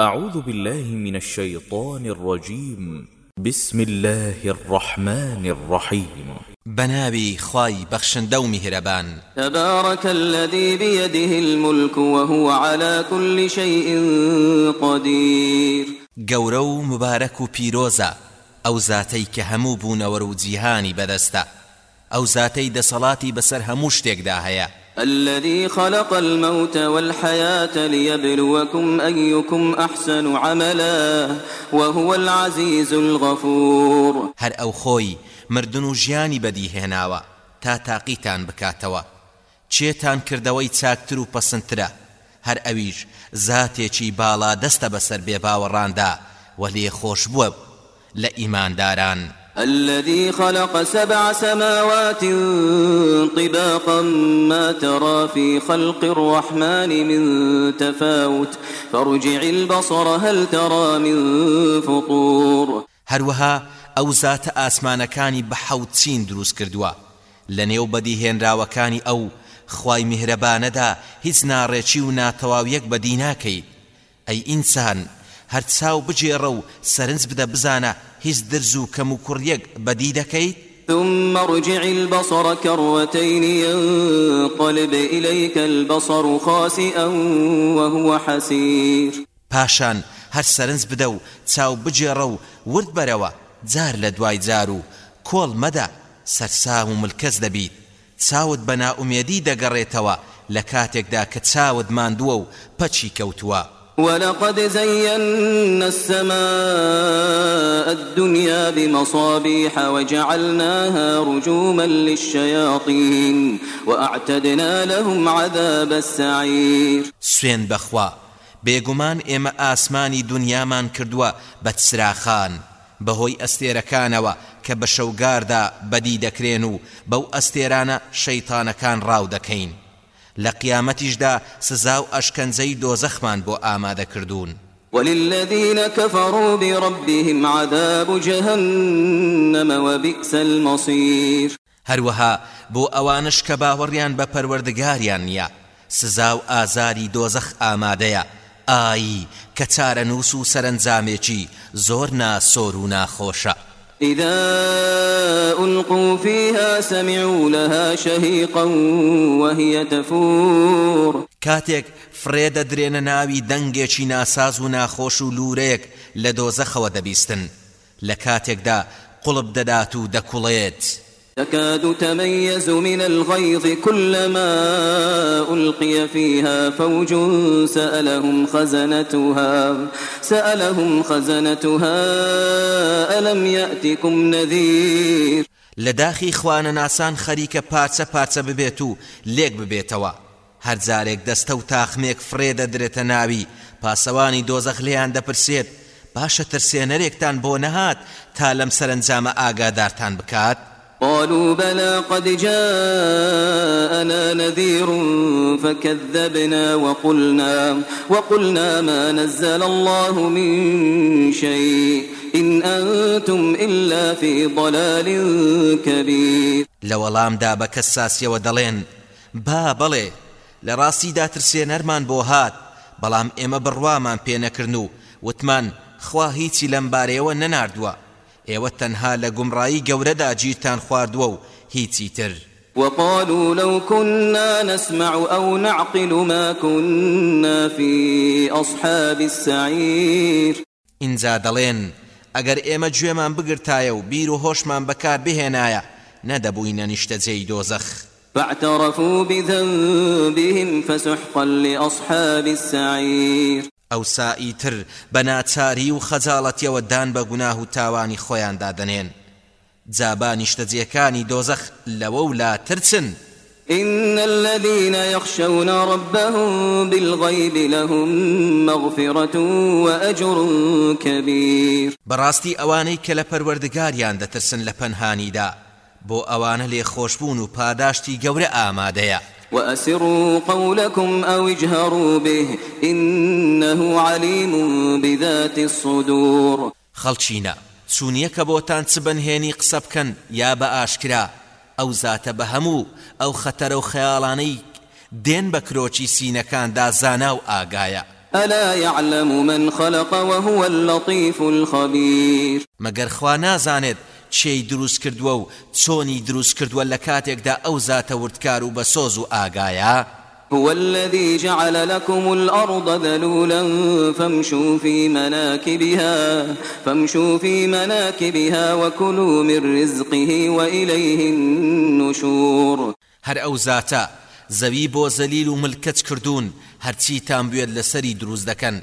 أعوذ بالله من الشيطان الرجيم. بسم الله الرحمن الرحيم. بەناوی خوای بەخشندە و میهرەبان. تبارك الذي بيده الملك وهو على كل شيء قدير. قورو مبارك بيروزا أو زاتي كهمو بون ورو جيهاني بدستا أو زاتي دسلاتي بسر هموشتك داهيا الذي خلق الموت والحياة ليبلوكم أيكم أحسن عملا وهو العزيز الغفور. هر أو خوي مردن ژیانی بەدی هێناوە تا تاقیتان بکاتەوە. چێتان کردەوەی چاکتر و پەسنترە هەر ئەویش زاتێکی باڵا دەستە بەسەر بێ باوەڕاندا و لێ خۆش بووە لە ئیمانداران. الذي خلق سبع سماوات طباقا ما ترى في خلق الرحمن من تفاوت. فارجع البصر هل ترى من فطور؟ هروها ئەو زاتە ئاسمانەکانی بە حەوت چین دروست کردووە. لە نێو بەدیهێنراوەکانی ئەو خوای میهرەبانەدا هیچ ناڕێکی و ناتەواویەک بەدی ناکەیت ئەی ئینسان هەر چاو بگێڕە و سەرنج بدە بزانە هیچ درز و کەم و کوڕیەک بەدی دەکەیت؟ ثم ارجع البصر كرتين ينقلب إليك البصر خاسئا وهو حسير. پاشان هەر سەرنج بدە و چاو بگێڕە و ورد بەرەوە جار لە دوای جار و کۆڵ مەدە سەرسام و ملکەچ دەبیت. چاوت بە ناومێدی دەگەڕێتەوە لە کاتێکدا کە چاوت ماندووە و پەکی کەوتووە. ولقد زينا السماء الدنيا بمصابيح وجعلناها رجوما للشياطين وأعتدنا لهم عذاب السعير. سوين بخوا بێگومان ئێمە ئاسمانی دنیامان کردووە بە چراخان بەهۆی ئەستێرەکانەوە کە بە شەوگاردا بەدی دەکرێن و بەو ئەستێرانە شەیتانەکان ڕاو لە قیامەتیشدا سزا و ئەشکەنجەی دۆزەخمان بۆ ئامادەکردوون وللذين كفروا بربهم عذاب جهنم وبئس المصير هەروەها بۆ ئەوانش کە باوەڕیان بە پەروەردگاریان نییە سزا و ئازاری دۆزەخ ئامادەیە. ئایی کە چارە نووس و و إذا ألقوا فيها سمعوا لها شهيقا وهي تفور. كاتيك فريدة درين ناوي دنگێکی ناساز و ناخۆش و لورەیەک لە دۆزەخەوە دەبیستن. لە کاتێکدا قوڵب دەدات و دەکوڵێت. تكاد تميز من الغيظ كلما ألقي فيها فوج سألهم خزنتها سألهم خزنتها ألم يأتكم نذير؟ لداخي خوان ناسان خەریکە پارچە پارچە ببێت و لێک ببێتەوە. هەر جارێک دەستە و تاخمێک فرێ دەدرێتە ناوی. پاسەوانی دۆزەخ لێیان دەپرسێت باشە ترسێنەرێکتان بۆ نەهات تا لەم سەرنجامە ئاگادارتان بکات. قالوا بلى قد جاءنا نذير فكذبنا وقلنا وقلنا ما نزل الله من شيء إن أنتم إلا في ضلال كبير. لو لام دا بكساسي ودلين با بڵێ لە ڕاستیدا ترسێنەرمان بۆ هات بەڵام ئێمە بڕوامان پێ نەکردن وتمان خوا هیچی لەم بارەیەوە نەناردووە. ئێوە تەنها لە گومڕایی گەورەدا گیرتان خواردووە و هیچی تر. وقالوا لو كنا نسمع أو نعقل ما كنا في أصحاب السعير. اینجا دەڵێن ئەگەر ئێمە گوێمان بگرتایە و بیر و هۆشمان بەکار بهێنایە نەدەبووینە نیشتەجێی دۆزەخ فاعترفوا بذنبهم فسحقا لأصحاب السعير. ئەو سائیتر بە ناچاری و خەجاڵەتیەوە دان بە گوناه و تاوانی خۆیان دادەنێن. جابانیشتەجیەکانی دۆزەخ لەوە و لا ترسن إن الذين يخشون ربهم بالغيب لهم مغفرة وأجر كبير. براستي أواني كلا پروردگاريان دترسن لپنهانيدا بو أوان لي خوشبون و پاداشتي گور آماديا وأسروا قولكم أو اجهروا به إنه عليم بذات الصدور. خەڵچینە چونیەکە بۆتان چ بنهێنی قسە بکەن یا بە ئاشکرا ئەو زاتە بە هەموو ئەو خەتەرە و خەیاڵانەی دێن بە کرۆچی سینەکاندا زانا و ئاگایە. ألا يعلم من خلق وهو اللطيف الخبير. مەگەر خوا نازانێت چێی دروست کردووە و چۆنی دروست کردووە لە کاتێکدا ئەو زاتە وردکار و بە سۆز و ئاگایە؟ هو الذي جعل لكم الأرض ذلولا فامشوا في مناكبها فامشوا في مناكبها وكلوا من رزقه وإليه النشور. هەر ئەو زاتە زەوی بۆ زەلیل و ملکەچ کردوون هەرچیتان بوێت لەسەری دروست دەکەن.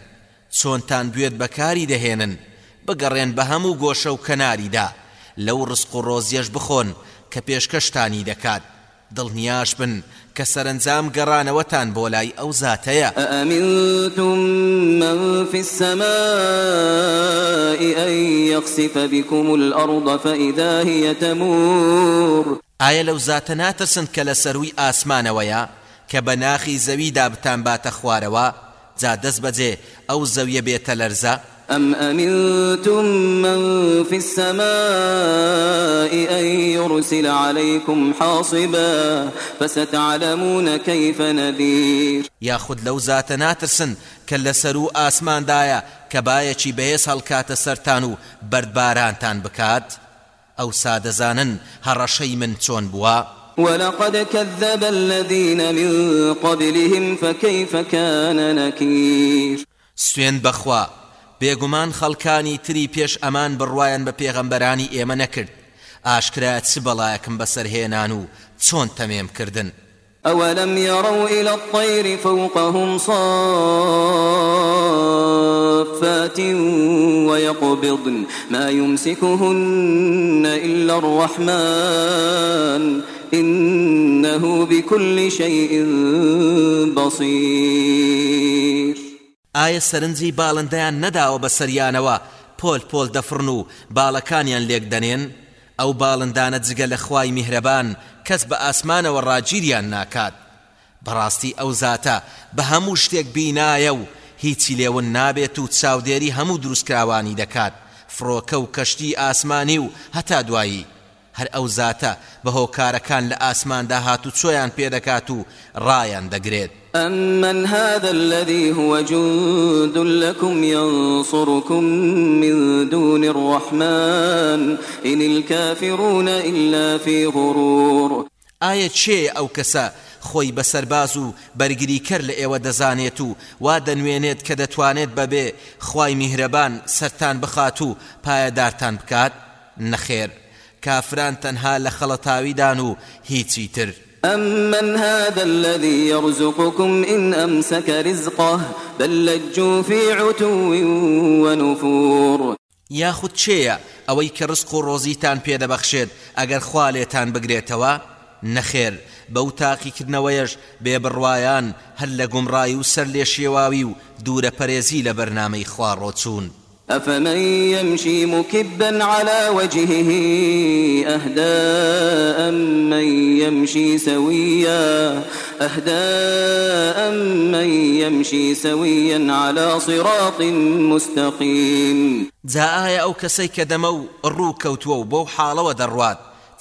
چۆنتان بوێت بەکاری دەهێنن بگەڕێن بە هەموو گۆشە و کەناریدا. لەو ڕسق و ڕۆزیەش بخۆن کە پێشکەشتانی دەکات. دڵنیاش بن کە سەرنجام گەڕانەوەتان بۆ لای ئەو زاتەیە. أأمنتم من في السماء أن يخسف بكم الأرض فإذا هي تمور؟ ئایا لەو زاتە ناتەسن کە لە سەروی ئاسمانەوەیە کە بە ناخی زەویدا بتان باتە خوارەوە؟ جا دەست بەجێ ئەو زەویە بێتە لەرزە؟ أم أمنتم من في السماء أن يرسل عليكم حاصبا فستعلمون كيف نذير؟ یاخود لەو زاتە ناترسن کە لە سەر و ئاسماندایە کە باەکی بەهێز هەڵکاتە سەران و بەردبارانتان بکات؟ ئەو سادەزانن هەڕەشەی من چۆن بووە ولقد كذب الذين من قبلهم فكيف كان نكير؟ سوێن بەخوا بێگومان خەڵکانی تری پێش ئەمان بڕواان بە پێغەمبەرانی ئێمە نەکرد. ئاشکرا چ بەڵایەکم بەسەرهێنان و چۆن تەمێم کردن. أولم يروا إلى الطير فوقهم صافات ويقبضن ما يمسكهن إلا الرحمن. إنه بكل شيء بصير. ئایا سەرنجی باڵندەیان نەداوە بە سەریانەوە؟ پۆل پۆل دەفرن و باڵەکانیان لێک دەنێن. ئەو باڵندانە جگە لە خوای میهرەبان کەس بە ئاسمانەوە ڕاگیریان ناکات. بەڕاستی ئەو زاتە بە هەموو شتێک بینایە و هیچی لێون نابێت و چاودێری هەموو دروستکراوانی دەکات. فڕۆکە و کەشتی ئاسمانی و هەتا دوایی. هەر ئەو زاتە بە هۆکارەکان لە ئاسماندا هات و چۆیان پێدەکات و ڕایان دەگرێت. أمن هذا الذي هو جند لكم ينصركم من دون الرحمن إن الكافرون إلا في غرور. ئایا چێ ئەو کەسە خۆی بەسەرباز و بەرگری کرد لە ئێوە دەزانێت و وا دەنوێنێت کە دەتوانێت بەبێ خی میهرەبان سەران بخات و پایەدارتان بکات؟ نەخێر. کافران تەنها لە خەڵەتاویدان و هیچی تر. أمن هذا الذي يرزقكم إن أمسك رزقه بل لجوا في عتو ونفور. یاخود چێیە؟ ئەوەی کە ڕسق و ڕۆزیتان پێدەبەخشێت ئەگەر خوا لێتان بگرێتەوە؟ نەخێر. بەو تاقیکردنەوەیەش بێبڕوایان هەر لە گومڕایی و سەر لێ شێواوی و دوورە پەرێزی لە بەرنامەی خوا ڕۆچوون أفمن يمشي مكبا على وجهه أهداء من يمشي سويا أهداء من يمشي سويا على صراط مستقيم. جا ئایا ئەو کەسەی کە دەمە و ڕووکەوتووە و بەو حاڵەوە دەڕوات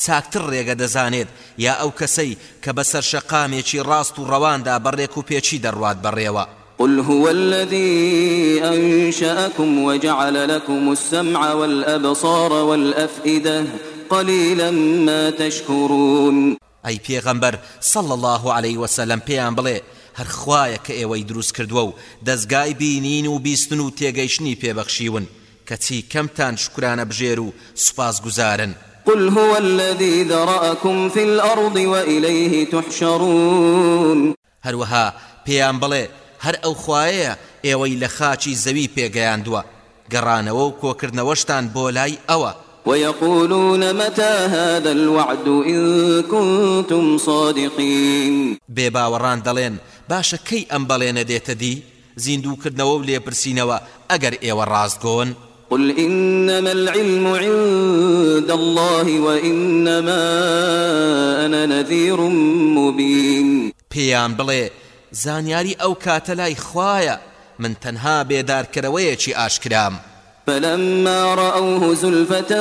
چاکتر ڕێگە دەزانێت یا ئەو کەسەی کە بەسەر شەقامێکی ڕاست و ڕەواندا بەڕێک و پێچی دەڕوات بەڕێوە قل هو الذي أنشأكم وجعل لكم السمع والأبصار والأفئدة قليلا ما تشكرون. ئەی پێغەمبەر صڵ الله عليه وسلم پێیان بڵێ هەر خوایە کە ئێوەی دروست کردووە و دەستگای بینین و بیستن و تێگەیشتنی پێبەخشیون. کەچی کەمتان شکرانە بژێر و سوپاس گوزارن. قل هو الذي ذرأكم في الأرض وإليه تحشرون. هەروەها پێیان بڵێ هەر ئەو خوایەیە ئێوەی لە خاچی زەوی پێگەیاندووە. گەڕانەوە و کۆکردنەوەشتان بۆ لای ئەوە. ويقولون متى هذا الوعد إن كنتم صادقين؟ بێباوەڕان دەڵێن باشە کەی ئەم بەڵێنە دێتە دی؟ زیندووکردنەوە و لێپرسینەوە ئەگەر ئێوە ڕاستگۆن قل إنما العلم عند الله وإنما أنا نذير مبين. پێیان بڵێ زانیاری ئەو کاتە لای خوایە من تەنها بێدارکەرەوەیەکی ئاشکرام. فلما رأوه زلفة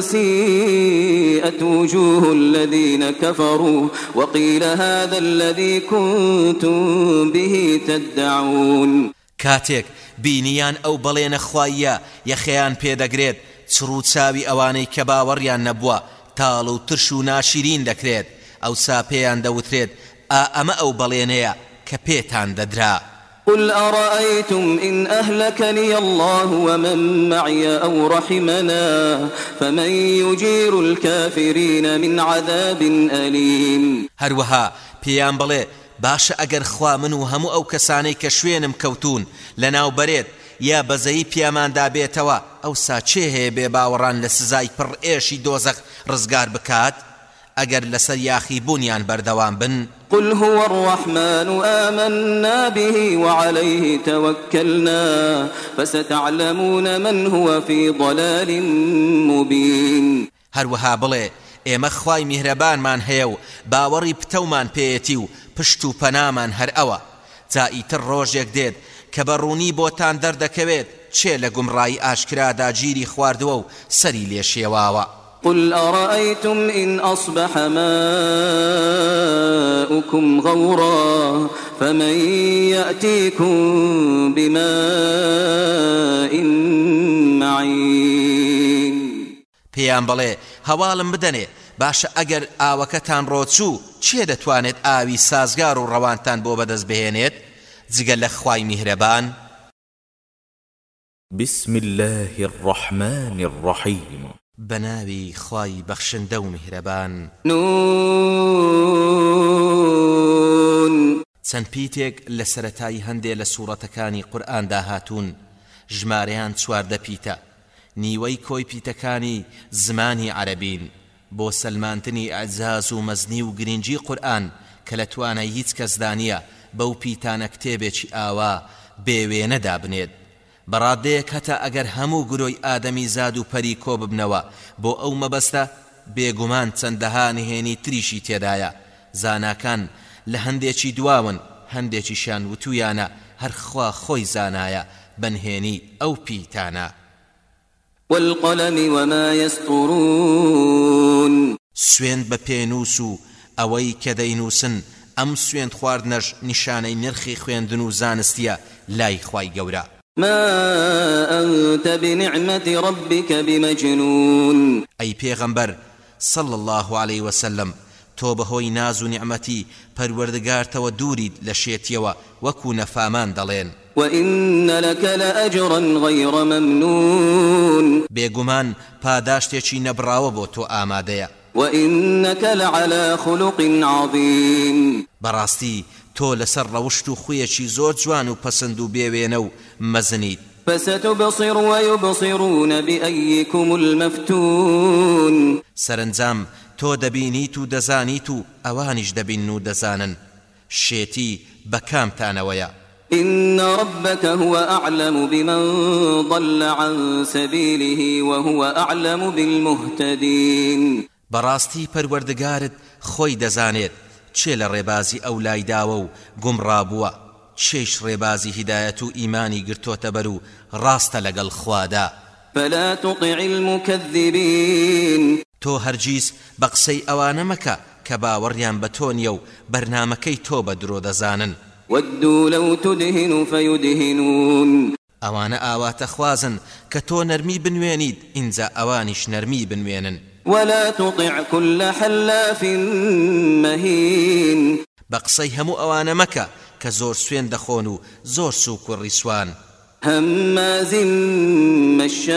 سيئت وجوه الذين كفروا وقيل هذا الذي كنتم به تدعون. کاتێک بینیان ئەو بەڵێنە خوایە یەخەیان پێدەگرێت چڕ و چاوی ئەوانەی کە باوەڕیان نەبووە تاڵ و ترش و ناشرین دەکرێت ئەو ساپێیان دەوترێت ئا ئەمە ئەو بەڵێنەیە. کە پێتان دەدرا قل أرأيتم إن أهلكني الله ومن معي أو رحمنا فمن يجير الكافرين من عذاب أليم. هروها پیان بڵێ باشە ئەگەر خوا من و هەموو ئەو کەسانەی کە شوێنم کەوتون لە ناو بەرێت یا بەزەی پیاماندا بێتەوە ئەو ساچێ هەیە بێ باوەڕان لە سزای پڕ ئێشی دۆزەخ ڕزگار بکات؟ ئەگەر لەسەر یاخی بوونیان بەردەوام بن. قل هو الرحمن آمنا به وعليه توكلنا فستعلمون من هو في ضلال مبين. هەروەها بڵێ ئێمە خوای میهرەبانمان هەیە و باوەڕی پتەومان پێیەتی و پشت و پەنامان هەر ئەوە. جا ئیتر ڕۆژێک دێت کە بەڕوونی بۆتان دەردەکەوێت چێ لە گومڕایی ئاشکرادا گیری خواردووە و سەری لێشێواوە. قل أرأيتم إن أصبح ماؤكم غورا فمن يأتيكم بماء معين پێیان بڵێ هەواڵم بدەنێ باشە ئەگەر ئاوەکەتان ڕۆچوو چێ دەتوانێت ئاوی سازگار و ڕەوانتان بۆ بەدەست بهێنێت؟ جگە لە خوای میهرەبان. بسم الله الرحمن الرحيم بەناوی خوای بەخشندە و میهرەبان نون. چەند پیتێک لە سەتایی هەندێ لە سوورەتەکانی قورئاندا هاتوون ژمارەیان چواردە پیتە. نیوەی کۆی پیتەکانی زمانی عەربین بۆ سەلمانتنی ئەعزاز و مەزنی و گرنگی قورئان کە لە توانای هیچ کەسدانە بەو پیتانە کتێبێکی ئاوا بێوێنەدا بنێت بەڕادەیەک هەتا ئەگەر هەموو گرۆی ئادەمی زاد و پەری کۆ ببنەوە بۆ ئەو مەبەستە بێگومان چەندەها نهێنی تریشی تێدایە. زاناکان لە هەندێکی دواون هەندێکیشان وتویانە هەرخوا خۆی زانایە بەنهێنی ئەو پیتانە. والقلم وما يسطرون سوێن بە پێنووس و ئەوەی کە دەینووسن ئەم سوێن خواردنەش نیشانەی نرخی خوێندن و زانستیە لای خوای گەورە. ما أنت بنعمة ربك بمجنون. ئەی پێغەمبەر صل الله عليه وسلم تۆ بەهۆی ناز و نیعمەتی پەروەردگارتەوە دووریت لە شێتیەوە وەکو نەفامان دەڵێن. وإن لك لأجرا غير ممنون. بێگومان پاداشتێکی نەبراوە بۆ تۆ ئامادەیە. وإنك لعلى خلق عظيم. بەڕاستی تۆ لەسەر ڕەوشت و خویەکی زۆر جوان و پەسەند و بێوێنە و مەزنیت. فستبصر ويبصرون بأيكم المفتون. سەرنجام تۆ دەبینیت و دەزانیت و ئەوانیش دەبین و دەزانن. شێتی بە کامتانەوەیە. إن ربك هو أعلم بمن ضل عن سبيله وهو أعلم بالمهتدين. بەڕاستی پەروەردگارت خۆی دەزانێت. چێ لە ڕێبازی ئەو لایداوە و گومڕابووە چێش ڕێبازی هیدایەت و ئیمانی گرتۆتە بەر و ڕاستە لەگەڵ خوادا؟ فلا تطع المكذبين. تۆ هەرگیز بە قسەی ئەوانە مەکە کە باوەڕیان بە تۆنیە و بەرنمەکەی تۆ بە درۆ دەزانن. ودوا لو تدهن فيدهنون. ئەوانە ئاواتە خوازن کە تۆ نەرمی بنوێنیت ئینجا ئەوانیش نەرمی بنوێنن. ولا تطع كل حلاف مهين. قسەی هەموو ئەوانە مەکە کە زۆر سوێن دەخۆن و زۆر سووک و ڕیسوان. هماز مشاء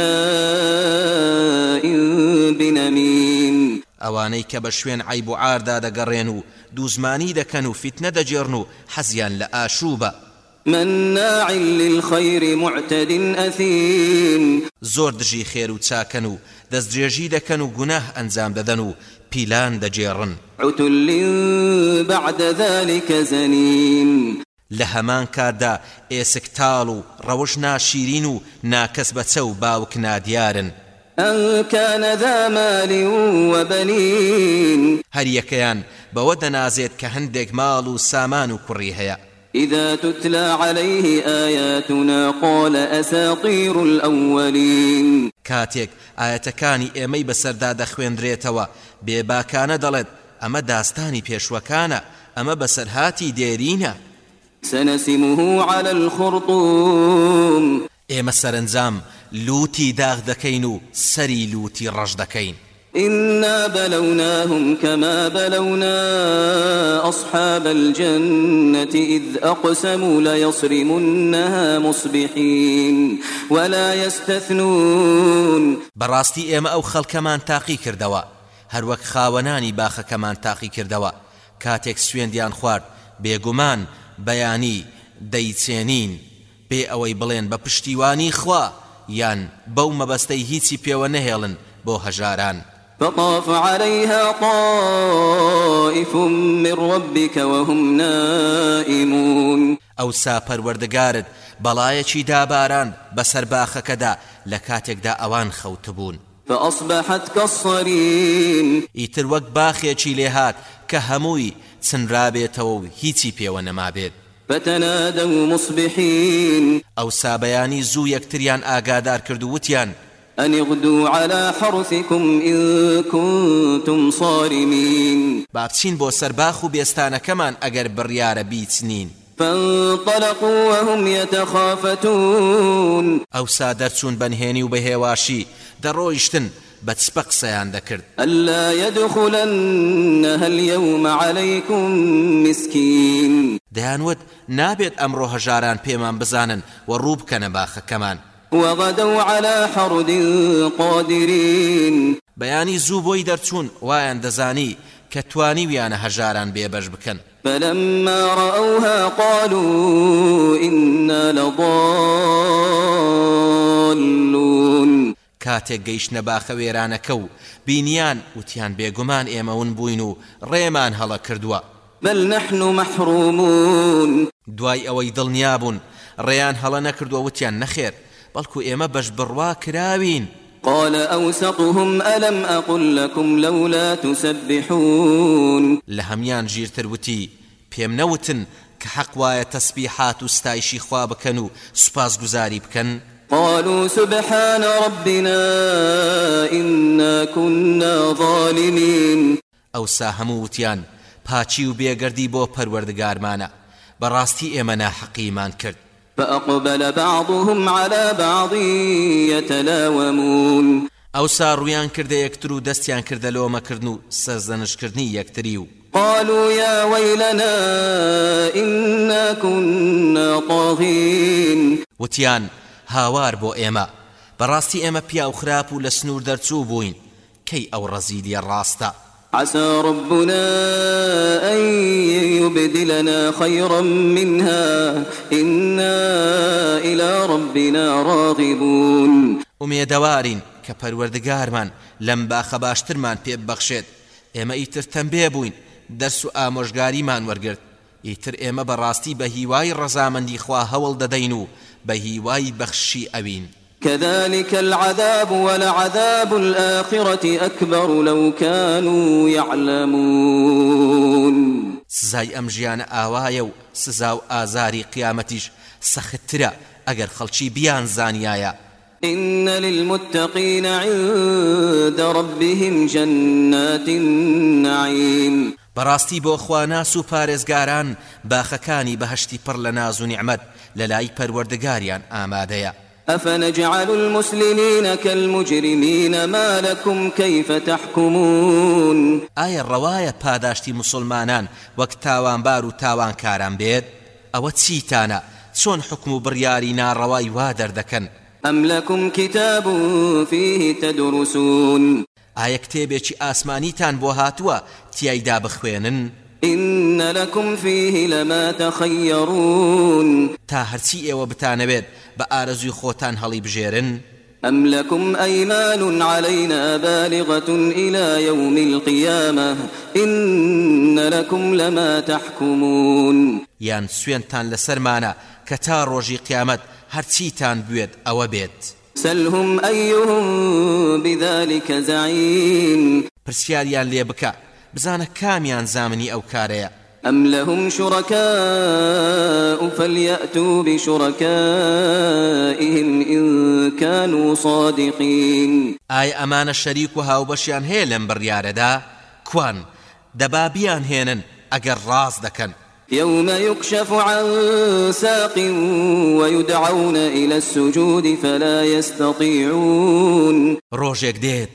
بنميم. ئەوانەی کە بە شوێن عیب و ئاردا دەگەڕێن و دووزمانی دەکەن و فیتنە دەجێڕن و حەزیان لە ئاشوبە. مناع للخير معتد أثيم. زۆر دژی خێر و دەستدرێژی دەکەن و گوناه ئەنجام دەدەن و پیلان دەجێڕن. عتل بعد ذلك زنيم لە هەمان کاردا ئێسکتاڵ و ڕەوش ناشیرین و ناکەس بەچە و باوک نادیارن. أن كان ذا مال وبنين هەر یەکەیان بەوە دەنازێت کە هەندێک ماڵ و سامان و کوڕی هەیە. إذا تتلى عليه آياتنا قال أساطير الأولين. کاتێک ئاەتەکانی ئێمەی بەسەردا دەخوێندرێتەوە. بێباکانە دەڵێت ئەمە داستانی پێشوەکانە ئەمە بەسەرهاتی دێرینە. سنسمه على الخرطوم. ئێمە سەرنجام لوتی داغ دەکەین و سەری لوتی ڕەش دەکەین. إنا بلوناهم كما بلونا أصحاب الجنة إذ أقسموا ليصرمنها مصبحين ولا يستثنون بەڕاستی ئێمە ئەو خەڵکەمان تاقی کردەوە. هەروەک خاوەنانی باخەکەمان تاقی کردەوە. کاتێک سوێندیان خوارد بێگومان بەیانی دەیچێنین. بێ ئەوەی بڵێن بە پشتیوانی خوا یان بەو مەبەستەی هیچی پێوە نەهێڵن بۆ هەژاران. فطاف عليها طائف من ربك وهم نائمون. ئەو پەروەردەگارت بەڵایەکی داباران بەسەر باخەکەدا لە کاتێکدا ئەوان خەوتبوون فأصبحت كالصريم. ئیتر وەک باخێکی لێهات کە هەمووی چنرابێتەوە و هیچی پێوە نەمابێت. فتنادوا مصبحين. ئەو سابەیانی زوو یەکتریان ئاگادار کرد و وتیان أن اغدوا على حرثكم إن كنتم صارمين. بابچین بۆ سەرباخ و بێستانەکەمان ئەگەر بڕیارە بیچنین فانطلقوا وهم يتخافتون. ئەو سا دەرچوون بەنهێنی و بەهێواشی دەڕۆیشتن بە چپە قسەیان دەکرد. ألا يدخلنها اليوم عليكم مسكين. دەیانوت نابێت ئەمڕۆ هەژاران پێمان بزانن و ڕوو بکەنە باخەکەمان. وغدوا على حرد قادرين. بەیانی زوو بۆی دەرچوون وایان دەزانی کە توانی ویانە هەژاران بێبەش بکەن. فلما رأوها قالوا إنا لضالون. کاتێک گەیشتە باخە وێرانەکە و بینیان وتیان بێگومان ئێمەون بووین و ڕێمان هەڵە کردووە. بل نحن محرومون. دوای ئەوەی دڵنیابوون ڕێیان هەڵە نەکردووە وتیان نەخێر. بەڵکو ئێمە بەش بڕوا کراوین قال أوسطهم ألم أقل لكم لولا تسبحون؟ لە هەمان ژیرتر وتی پێم نەوتن کە حەق وایە تەسبیحات و ستایشی خوا و سوپاس گوزاری بکەن قالوا سبحان ربنا إنا كنا ظالمين. ئەو سا هەموو وتیان پاچی و بێگەردی بۆ پەروەردگارمانە بەڕاستی ئێمە ناحەقیمان کرد. فأقبل بعضهم على بعض يتلاومون. ئەو سا ڕویان کردە یەکتر و دەستیان کردە لۆمەکردن و سەرزەنشکردنی یەکتری و قالوا يا ويلنا إنا كنا طاغين. وتیان هاوار بۆ ئێمە بەڕاستی ئێمە پیا و خراپ و لە سنوور دەرچوو بووین کەی ئەو ڕەزیدیە ڕاستە عسى ربنا أن يبدلنا خيرا منها. إنا إلى ربنا راغبون. ومێدەوارین کە پەروەردگارمان لەم باخە باشترمان پێ ببەخشێت. ئێمە ئیتر تەمبێ بووین دەرس و ئامۆژگاریمان وەرگرت. ئیتر ئێمە بەڕاستی بە هیوای ڕەزامەندی خوا هەوڵ دەدەین و بە هیوای كذلك العذاب ولعذاب الآخرة أكبر لو كانوا يعلمون. سزای ئەم ژیانە ئاوایە و سزا و ئازاری قیامەتیش سەختترە ئەگەر خەڵکی بیان زانیایە إن للمتقين عند ربهم جنات النعيم. بەڕاستی بۆ خواناس و پارێزگاران باخەکانی بەهشتی پڕ لە ناز و نیعممەد لە لای پەروەردەگاریان ئامادەیە أفنجعل المسلمين كالمجرمين ما لكم كيف تحكمون؟ ئایا ڕەوایە پاداشتی مسلمانان وەک تاوانبار و تاوانکاران بێت؟ ئەوە چیتانە؟ چۆن حکم و بڕیاری ناڕەوای وا دەردەکەن؟ أم لكم كتاب فيه تدرسون ئایا کتێبێکی ئاسمانیتان بۆ هاتووە تیایدا بخوێنن؟ إن لكم فيه لما تخيرون تا هەرچی ئێوە بتانەوێت بە ئارەزوی خۆتان هەڵی بژێرن؟ أم لكم أيمان علينا بالغة إلى يوم القيامة إن لكم لما تحكمون یان سوێنتان لەسەرمانە کە تا ڕۆژی قیامەت هەرچیتان بوێت ئەوە بێت. سلهم أيهم بذلك زعيم پرسیاریان لێ بکە بزانە کامیان زامنی ئەو کارەیە. أم لهم شركاء فليأتوا بشركائهم إن كانوا صادقين. ئایا ئەمانە شەریک و هاوبەشیان هەیە لەم بڕیارەدا؟ کوان دەبابیان هێنن ئەگەر ڕاست دەکەن. يوم يكشف عن ساق ويدعون إلى السجود فلا يستطيعون. ڕۆژێک دێت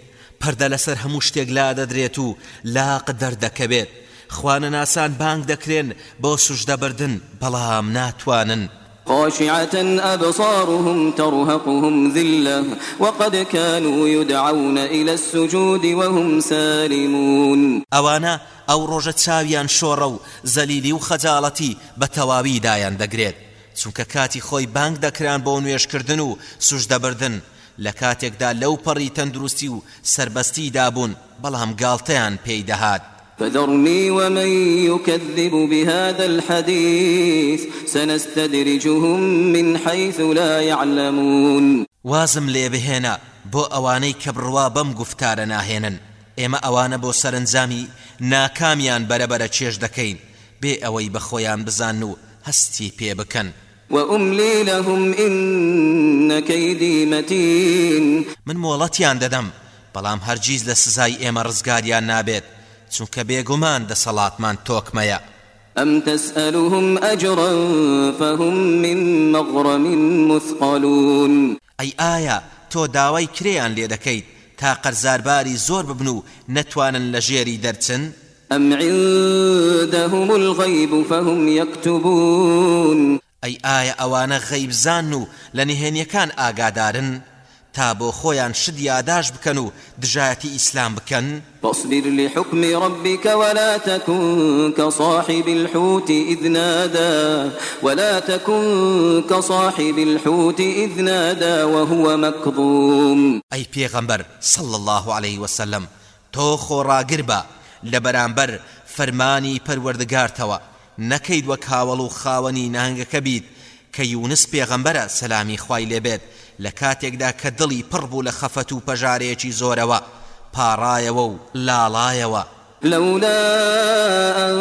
پەردە لەسەر هەموو شتێک لا دەدرێت و لاق دەردەکەبێت خوانە ناسان بانگ دەکرێن بۆ سوشدەبردن بەڵام ناتوانن. خاشعة أبصارهم ترهقهم ذلة وقد كانوا يدعون إلى السجود وهم سالمون. ئەوانە ئەو ڕۆژە چاویان شۆڕە و زەلیلی و خەجاڵەتی بە تەواوی دایان دەگرێت. چونکە کاتی خۆی بانگ دەکران بۆ نوێشکردن و سوش دەبردن لە کاتێکدا لەو پەڕی تەندروستی و سربەستی دابوون بەڵام گاڵتەیان پێی دەهات. فذرني ومن يكذب بهذا الحديث سنستدرجهم من حيث لا يعلمون. وازم لێ بهێنە بۆ ئەوانەی کە بڕوا بەم گفتارە ناهێنن. ئێمە ئەوانە بۆ سەرنجامی ناکامیان بەرەبەرە چێش دەکەین. بێ ئەوەی بە خۆیان بزان و هەستی پێ بکەن. وأملي لهم إن كيدي متين. من مۆڵەتیان دەدەم بەڵام هەرگیز لە سزای ئێمە ڕزگاریان نابێت. چونکە بێگومان دەسەڵاتمان تۆکمەیە أم تسألهم أجرا فهم من مغرم مثقلون. ئەی ئایا تۆ داوای کرێیان لێ دەکەیت تا قەرزارباری زۆر ببن و نەتوانن لە ژێری دەرچن أم عندهم الغيب فهم يكتبون. ئەی ئایا ئەوانە غەیبزان و لە نهێنیەکان ئاگادارن تا بۆ خۆیان شت یاداش بکەن و دژایەتی ئیسلام بکەن؟ فاصبر لحكم ربك ولا تكن كصاحب الحوت إذ نادى ولا تكن كصاحب الحوت إذ نادى وهو مكظوم. ئەی پێغەمبەر صل الله عليه وسلم تۆ خۆڕاگر بە لە بەرامبەر فەرمانی پەروەردگارتەوە نەکەید وەک هاوڵ و خاوەنی نانگەکە بیت کە یونس لە کاتێکدا کە دڵی پڕ بوو لە خەفەت و پەژارەیەکی زۆرەوە پاڕایەوە و لاڵایەوە لولا أن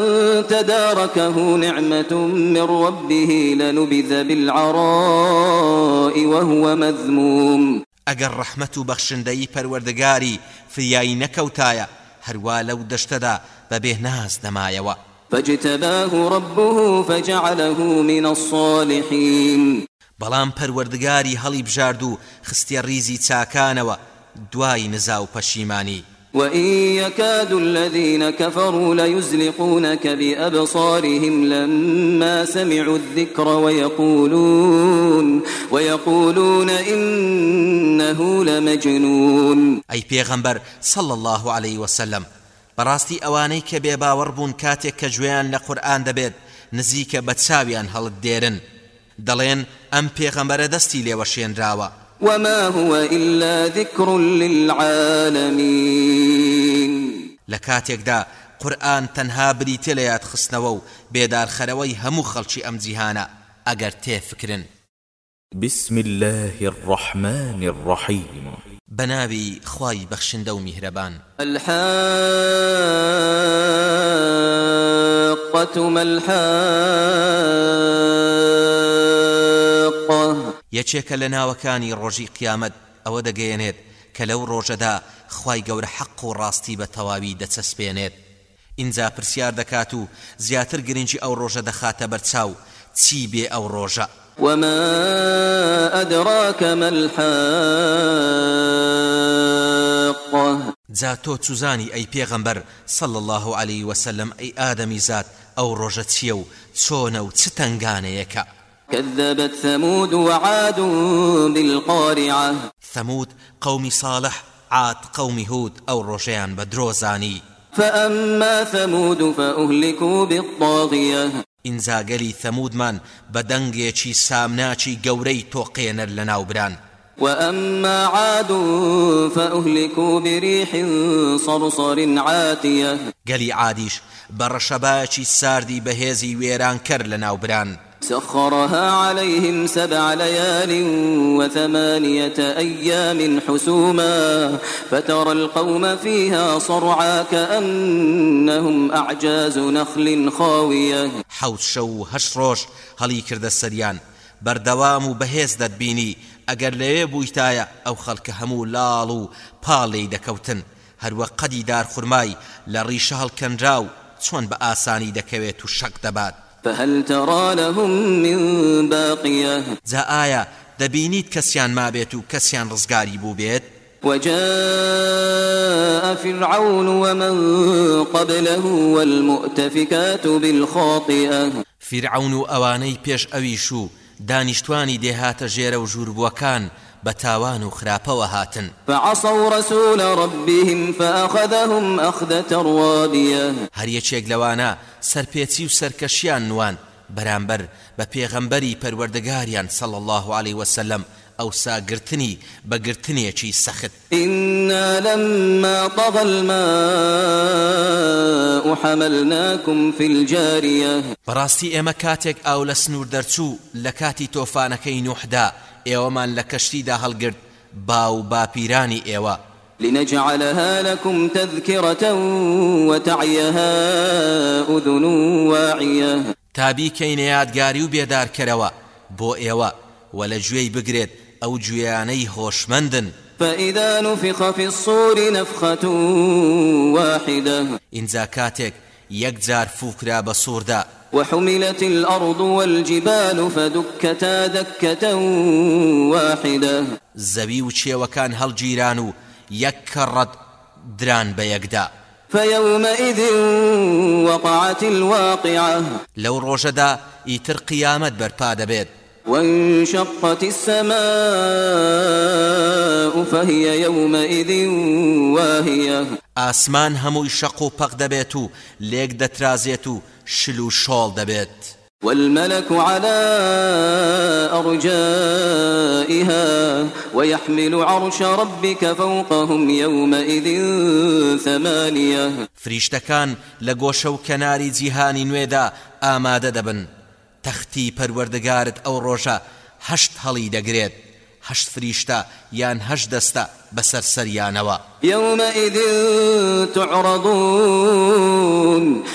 تداركه نعمة من ربه لنبذ بالعراء وهو مذموم. ئەگەر ڕەحمەت و بەخشندەی پەروەردگاری فریایی نەکەوتایە هەروە لەو دەشتەدا بەبێ ناز نەمایەوە. فاجتباه ربه فجعله من الصالحين. بەڵام پەروەردگاری هەڵی بژارد و خستێ ریزی چاکانەوە دوای نزا و پەشیمانی. وإن يكاد الذين كفروا ليزلقونك بأبصارهم لما سمعوا الذكر ويقولون ويقولون إنه لمجنون. ئەی پێغەمبەر صل الله عليه وسلم بەڕاستی ئەوانەی کە بێ باوەڕ بوون کاتێک کە گوێیان لە قورئان دەبێت دەڵێن ئەم پێغەمبەرە دەستی لێوە شێنراوە. وما هو إلا ذكر للعالمين. لە کاتێکدا قورئان تەنها بریتە لە خستنەوە و بێدارخەرەوەی هەموو خەڵکی ئەم جیهانە. ئەگەر تێفکرن بسم الله الرحمن الرحيم. بەناوی خوای بەخشندە و میهرەبان. الحاقة ما الحاقة یەکێکە لە ناوەکانی ڕۆژی قیامەت ئەوە دەگەیەنێت کە لەو ڕۆژەدا خی گەورە حەق و ڕاستی بە تەواوی دەچەسپێنێت. اینجا پرسیار دەکات و زیاتر گرنگی ئەو ڕۆژە دەخاتە بەرچاو چی بێ ئەو ڕۆژە؟ وما أدراك ما الحاقة؟ جا تۆ چوزانی ئەی پێغەمبەر صل الله عليه وسلم ئەی ئادەمی زات ئەو ڕۆژە چییە و چۆنە و چ تنگانەیەکە كذبت ثمود وعاد بالقارعة. ثەمود قومی صالح عاد قومی هود ڕۆژەیان بە درۆزانی فأما ثمود فأهلكوا بالطاغية. ئینجاگەلی ثەمودمان بە دەنگێکی سامناچی گەورەی تۆقێنەر لە ناوبران وأما عاد فأهلكوا بريح صرصر عاتية. گەلی عادیش بە ڕەشەبایەکی ساردی بەهێزی وێران کرد لە ناوبران سخرها عليهم سبع ليال وثمانية أيام حسوما فترى القوم فيها صرعا كأنهم أعجاز نخل خاوية. حەوت شەو و هەشت ڕۆژ هەڵی کردە سەریان بەردەوام و بەهێز دەتبینی ئەگەر لەوێ بوویتایە ئەو خەڵکە هەموو لاڵ و پاڵی دەکەوتن هەروە قەدی دار خورمای لە ڕیشە هەڵکەنرا و چۆن بە ئاسانی دەکەوێت و شەک فهل ترى لهم من باقية؟ جا ئایا دەبینیت کەسیان مابێت و کەسیان ڕزگاری بوو بێت؟ وجاء فرعون ومن قبله والمؤتفكات بالخاطئة. فرعون و ئەوانەی پێش ئەویش و دانیشتوانی دێهاتە ژێرە و ژووربووەکان بە تاوان و خراپەوە هاتن فعصوا رسول ربهم فأخذهم أخذة رابية هەر یەکێک لەوانە سەرپێچی و سەرکەشیان نوان بەرامبەر بە پێغەمبەری پەروەردەگاریان سەڵ الله عليه وسلم ئەو ساگرتنی بەگرتنێکی سەخت. إنا لما طغى الماء حملناكم في الجارية. بەڕاستی ئێمە کاتێک ئاو لە سنوور دەرچوو لە کاتی تۆفانەکەی نوحدا ئێوەمان لە کەشتیدا هەڵگرت باو باپیرانی ئێوە. لنجعلها لكم تذكرة وتعيها أذن واعية. تابی کەینە یادگاری و بێدارکەرەوە بۆ ئێوە و لە گوێی بگرێت ئەو گوێیانەی هۆشمەندن. فإذا نفخ في الصور نفخة واحدة. ئینجا کاتێک یەکجار فوکرا بە سووردا وحملت الأرض والجبال فدكتا دكة واحدة. زەوی و چێوەکان هەڵگیران و یەک کەڕەت دران یەکدا فيومئذ وقعت الواقعة. لەو ڕۆژەدا ئیتر قیامەت بەرپا دەبێت. وانشقت السماء فهي يومئذ واهية. ئاسمان هەمووی شەق و پەق دەبێت و لێک دەترازێت و شل و شۆڵ دەبێت. والملك على أرجائها ويحمل عرش ربك فوقهم يومئذ ثمانية. فریشتەکان لە گۆشە و کەناری جیهانی نوێدا ئامادە دەبن. تەختی پەروەردەگارت ئەو ڕۆژە هەشت هەڵی دەگرێت هەشت فریشتە یان هەشت دەستە بەسەر سەریانەوە. يومئذ تعرضون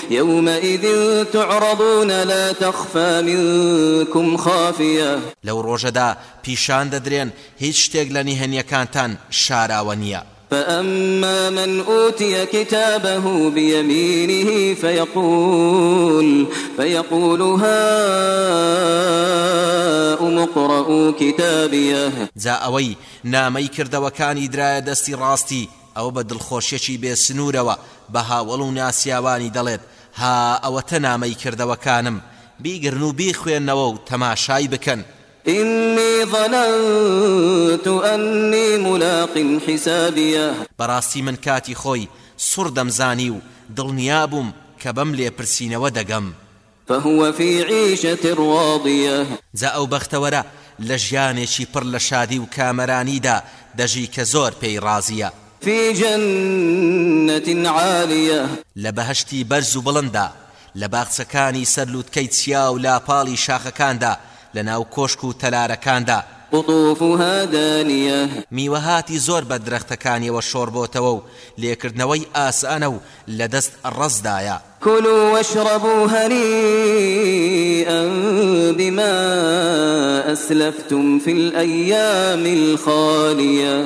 يومئذ تعرضون لا تخفى منكم خافية. لەو ڕۆژەدا پیشان دەدرێن هیچ شتێک لە نیهێنیەکانتان شاراوە نییە. فأما من أوتي كتابه بيمينه فيقول فيقول هاؤم اقرءوا كتابيه. جا ئەوەی نامەی کردەوەکانی درایە دەستی ڕاستی ئەو بە دڵخۆشیەکی بێ سنوورەوە بە هاوڵ و ناسیاوانی دەڵێت ها ئەوەتە نامەی کردەوەکانم. بیگرن و بیخوێنەوە و تەماشای بکەن. إني ظننت أني ملاق حسابيه بەڕاستی من کاتی خۆی سەردەم زانیو دڵنیابووم کە بەم لێپرسینەوە دەگەم. فهو في عيشة راضية. جاء أو بختورة لجيانيشي پر لشادي وكامراني دا دجي كزور بي رازية في جنة عالية. لبهشتي برز بلندا لباغ سكاني سرلوت كيتسيا ولا بالي شاخ كاندا لە ناو کۆشک و تەلارەکاندا. قطوفها دانية. میوەهاتی زۆر بە درەختەکانیەوە شۆڕبۆتەوە و لێکردنەوەی ئاسانە و لە دەست ڕزدایە. كلوا واشربوا هنيئا بما أسلفتم في الأيام الخالية.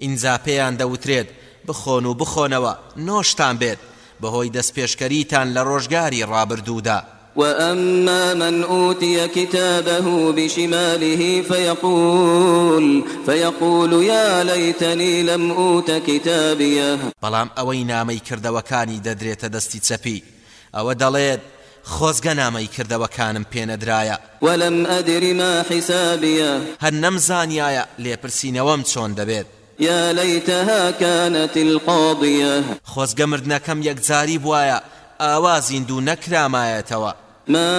ئینجا پێیان دەوترێت بخۆن و بخۆنەوە نۆشتان بێت بەهۆی دەستپێشکەریتان لە ڕۆژگاری ڕابردوودا. وأما من أوتي كتابه بشماله فيقول فيقول يا ليتني لم أوت كتابيه. بەڵام ئەوەی نامەی کردەوەکانی دەدرێتە دەستی چەپی. ئەوە دەڵێت خۆزگە نامەی کردەوەکانم پێنەدرایە. ولم أدر ما حسابيه. هەر نەمزانایە لێپرسینەوەم چۆن دەبێت. يا ليتها كانت القاضية. خۆزگە مردنەکەم یەکجاری بواە ئاوازین دوو نەکرامایەتەوە ما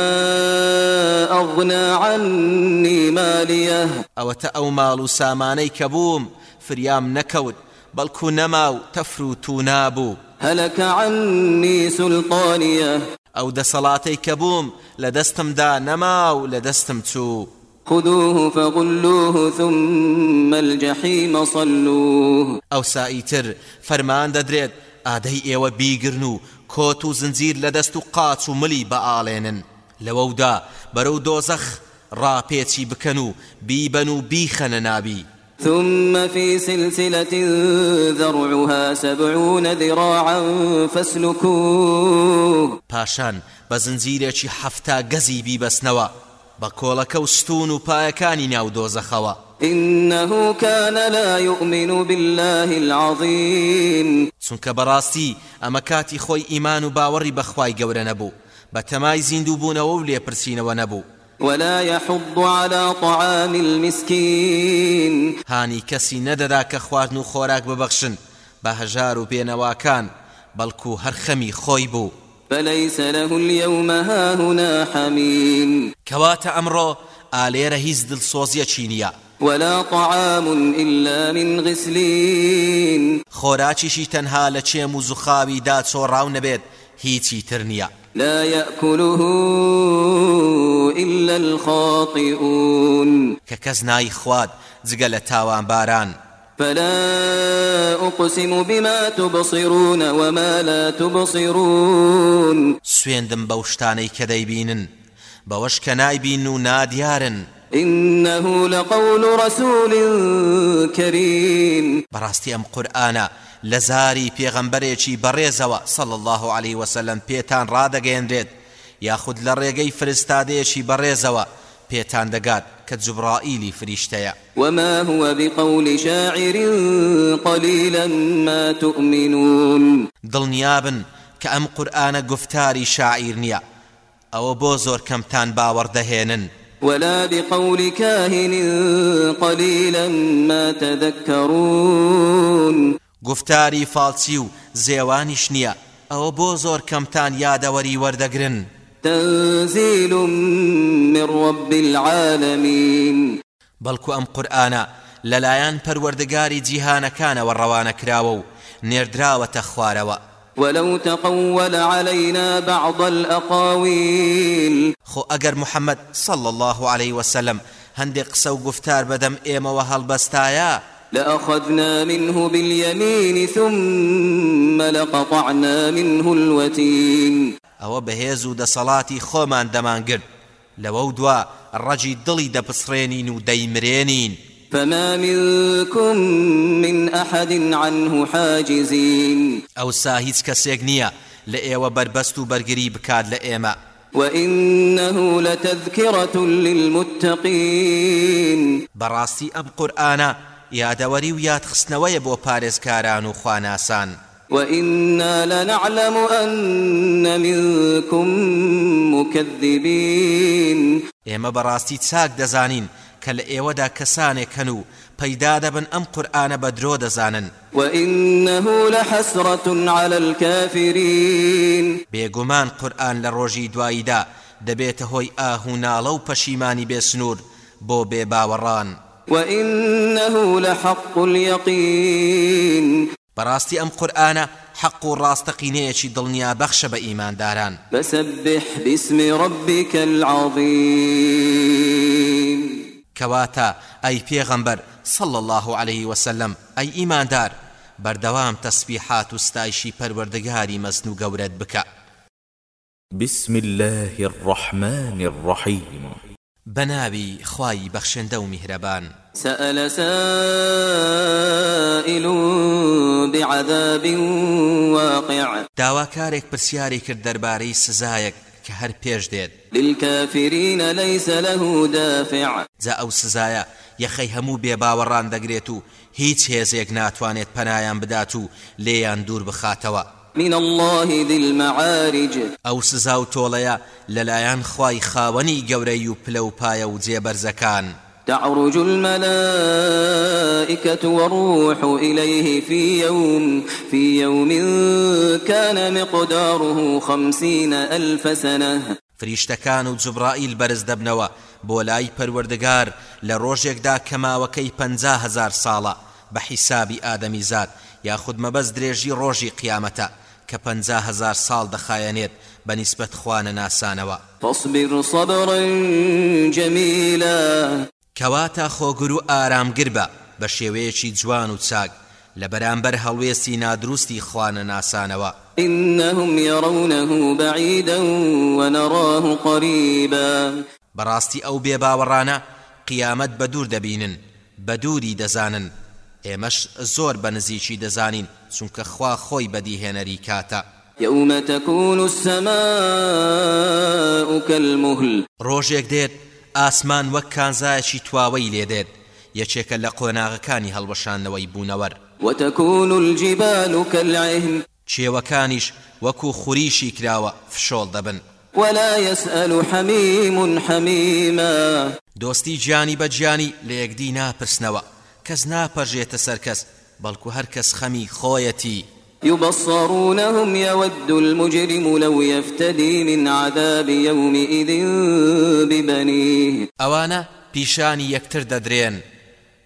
أغنى عني مالية. ئەوەتە ئەو ماڵ و سامانەی کە بووم فریام نەکەوت بەڵکو نەما و تەفر و نابوو هلك عني سلطانية. ئەو دەسەڵاتەی کە بووم لە دەستمدا نەما و لە دەستم چوو. خذوه فغلوه ثم الجحيم صلوه. ئەو سائیتر فەرمان دەدرێت ئادەی ئێوە بیگرن و کۆت و زنجیر لە دەست و قاچ و ملی بەئاڵێنن. لەوەودا بەرەو دۆزەخ ڕاپێچی بکەن و بیبەن و بیخەنە نابی. ثم في سلسلة ذرعها سبعون ذراعا فاسلكوه. پاشان بە زنجیرێکی حەفتا گەزی بیبەسنەوە بە کۆڵەکە و ستون و پایەکانی ناو دۆزەخەوە. إنه كان لا يؤمن بالله العظيم. چونکە بەڕاستی ئەمە کاتی خۆی ئیمان و باوەڕی بەخوای گەورە نەبوو بە تەمای زیندوو بوونەوە و لێپرسینەوە نەبوو. ولا يحض على طعام المسكين. هانی کەسی نەدەدا کە خواردن و خۆراک ببەخشن بە هەژار و بێنەواکان بەڵکو هەر خەمی خۆی بوو. فليس له اليوم هاهنا حميم. کەواتە ئەمڕۆ ئالێرە هیچ دڵسۆزیەکی نییە ولا طعام إلا من غسلين. خۆراکیشی تەنها لە چێم و زوخاویدا چۆڕاو نەبێت هیچی تر نییە. لا يأكله إلا الخاطئون. نای خواد لە تاوان باران. فلا أقسم بما تبصرون وما لا تبصرون. شتانەی کە دەیبینن. بەوەش کە نایبین و نادیارن إنه لقول رسول كريم. ئەم قورآانە لە زاری پێغەمبەرێکی بەڕێزەوە سەڵ الله عليه وسلم ڕادەگەێنرێت یاخود لە ڕێگەی فرستادەیەکی بەڕێزەوە پێتان دەگات کە جوبرائیلی فریشتەیە وما هو بقول شاعر قليلا ما تؤمنون. دڵنیابن کە ئەم قورآانە گفتاری شاعیر نییە ئەوە بۆ زۆر کەمتان باوەڕدەهێنن ولا بقول كاهن قليلا ما تذكرون. گفتاری فالچی و زێوانیش نییە. ئەوە بۆ زۆر کەمتان یادەوەری وەردەگرن. تنزيل من رب العالمين. بەڵکو ئەم قورآانە لەلایەن پەروەردگاری جیهانەکانەوە ڕەوانە کراوە و نێردراوەتە خوارەوە. ولو تقول علينا بعض الأقاويل. خۆ ئەگەر محەممەد صل الله عليه وسلم هەندێک قسە و گفتار بەدەم ئێمەوە هەڵبەستایە لأخذنا منه باليمين ثم لقطعنا منه الوتين. ئەوە بەهێز و دەسەڵاتی خۆمان دەمانگرت لەوە و دوا ڕەجی دڵی دەپسڕێنین و دەیمرێنین فما منكم من أحد عنه حاجزين. ئەوسا هیچ کەسێک نییە لە ئێوە بربەست و بەرگری بکات لە ئێمە وإنه لتذكرة للمتقين. بەڕاستی ئەم قورآانە یادەوەری و یادخستنەوەیە بۆ پارێزکاران و خواناسان. وإنا لنعلم أن منكم مكذبين. ئێمە بەڕاستی چاک دەزانین کە لە ئێوەدا کەسانێک هەن و پەیدا دەبن ئەم قورآانە بە درۆ دەزانن وإنه لحسرة على الكافرين. بێگومان قورآن لە ڕۆژی دواییدا دەبێتە هۆی ئاهو ناڵە و پەشیمانی بێسنوور بۆ بێ باوەڕان وإنه لحق اليقين. بەڕاستی ئەم قورآانە حەق و ڕاستەقینەیەکی دڵنیا بەخشە بە ئیمانداران فسبح باسم ربك العظيم. کەواتە ئەی پێغەمبەر صل الله عليه وسلم ئەی ئیماندار بەردەوام تەسبیحات و ستایشی پەروەردگاری مەزن و گەورەت بکە بسم الله الرحمن الرحيم. بەناوی خوای بەخشندە و میهرەبان سأل سائل بعذاب واقع. داواکارێک پرسیاری کرد دەربارەی سزایەک. کە هەر پێش دێت. للكافرين ليس له دافع. جا ئەو سزایە یەخەی هەموو بێباوەڕان دەگرێت و هیچ هێزێک ناتوانێت پەنایان بدات و لێیان دوور بخاتەوە. من الله ذي المعارج. ئەو سزا و تۆڵەیە لەلایەن خوای خاوەنی گەورەی و پلە و پایە و جێبەرزەکان. تعرج الملائكة والروح إليه في يوم في يوم كان مقداره خمسين ألف سنة. فریشتەکان و جوبرائیل بەرز دەبنەوە بۆ لای پەروەردگار لە ڕۆژێکدا کەماوەکەی پەنجا هزار ساڵە بە حیسابی ئادەمی زاد یاخود درێژی ڕۆژی قیامەتە کە پەنجا هزار ساڵ دەخایەنێت بە نیسبەت خوانە ناسانەوە. فاصبر صبرا جميلا. کەواتە خۆگر و ئارامگر بە بە شێوەیەکی جوان و چاک. لە بەرامبەر هەڵوێستی نادروستی خوانە ناسانەوە. إنهم يرونه بعيدا ونراه قريبا. بێباوەڕانە قیامەت بە دوور دەبینن بە دووری دەزانن. ئێمەش زۆر بە نزیکی دەزانین چونکە خوا خۆی بەدیهێنەری کاتە. يوم تكون السماء كالمهل. ڕۆژێک دێت ئاسمان وەک کانزایەکی تواوەی لێدێت. یەکێکە لە قۆناغەکانی هەڵبەشانەوەی بوونەوەر. وتەکون الجیبال کەلعهم چێوەکانیش وەکو خوریشی کراوە فشۆڵ دەبن. ولا يسأل حميم حميما. دوستي جاني بجاني ليك دينا پرسنوا كز نا پرجيت سركس بلكو هر كس خمي خويتي يبصرونهم يود المجرم لو يفتدي من عذاب يومئذ ببنيه. ئەوانە پیشانی یەکتر دەدرێن.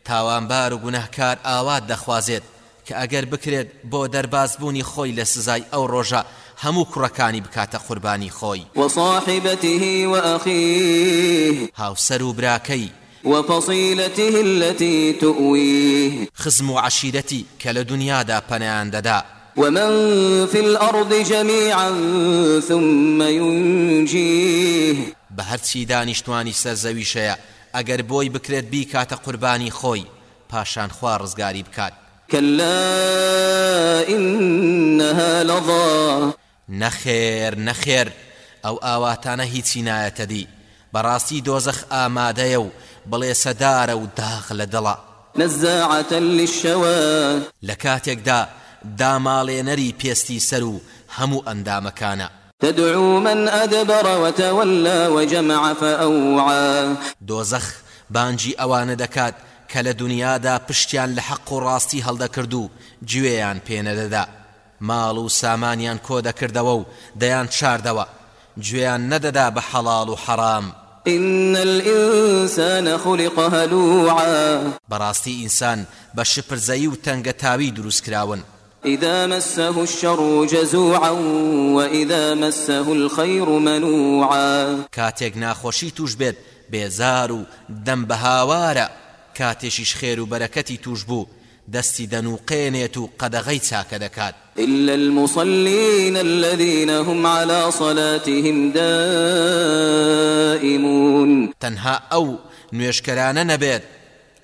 تاوانبار و گونەهکار ئاوات دەخوازێت کە ئەگەر بکرێت بۆ دەربازبوونی خۆی لە سزای ئەو ڕۆژە هەموو کوڕەکانی بکاتە قوربانی خۆی. وصاحبته وأخيه. هاوسەر و براکەی. وفصيلته التي تؤويه. خزم و عشیرەتی کە لە دنیادا پەنیان دەدا ومن في الأرض جميعا ثم ينجيه بە هەرچی دانیشتوانی سەرزەویشەیە ئەگەر بۆی بکرێت بی کاتە قوربانی خۆی پاشان خوا ڕزگاری بکات. كلا إنها لظى نەخێر نەخێر ئەو ئاواتانە هیچی نایەتە دی. بەڕاستی دۆزەخ ئامادەیە و بڵێ سەدارە و داغ لە دڵە. نزاعة للشوى لە کاتێکدا داماڵێنەری پێستی سەر و هەموو ئەندامەکانە. تدعو من أدبر وتولى وجمع فأوعى. دۆزەخ بانجی ئەوانە دەکات کە لە دنیادا پشتیان لە حەق و ڕاستی هەڵدەکرد و گوێیان پێنەدەدا ماڵ و سامانیان کۆ دەکردەوە و دەیان شاردەوە. گوێیان نەدەدا بە حەڵاڵ و حەرام. إن الإنسان خلق هلوعا. بەڕاستی ئینسان بە شپرزەیی و تەنگەتاوی دروست کراون إذا مسه الشر جزوعا وإذا مسه الخير منوعا. کاتێک ناخۆشی توش بێت بێزار و دەم بە هاوارە. کاتێکیش خێر و بەرەکەتی توش بوو دەستی دەنووقێنێت و قەدەغەی چاکە دەکات. إلا المصلين الذين هم على صلاتهم دائمون. تەنها ئەو نوێشکەرانە نەبێت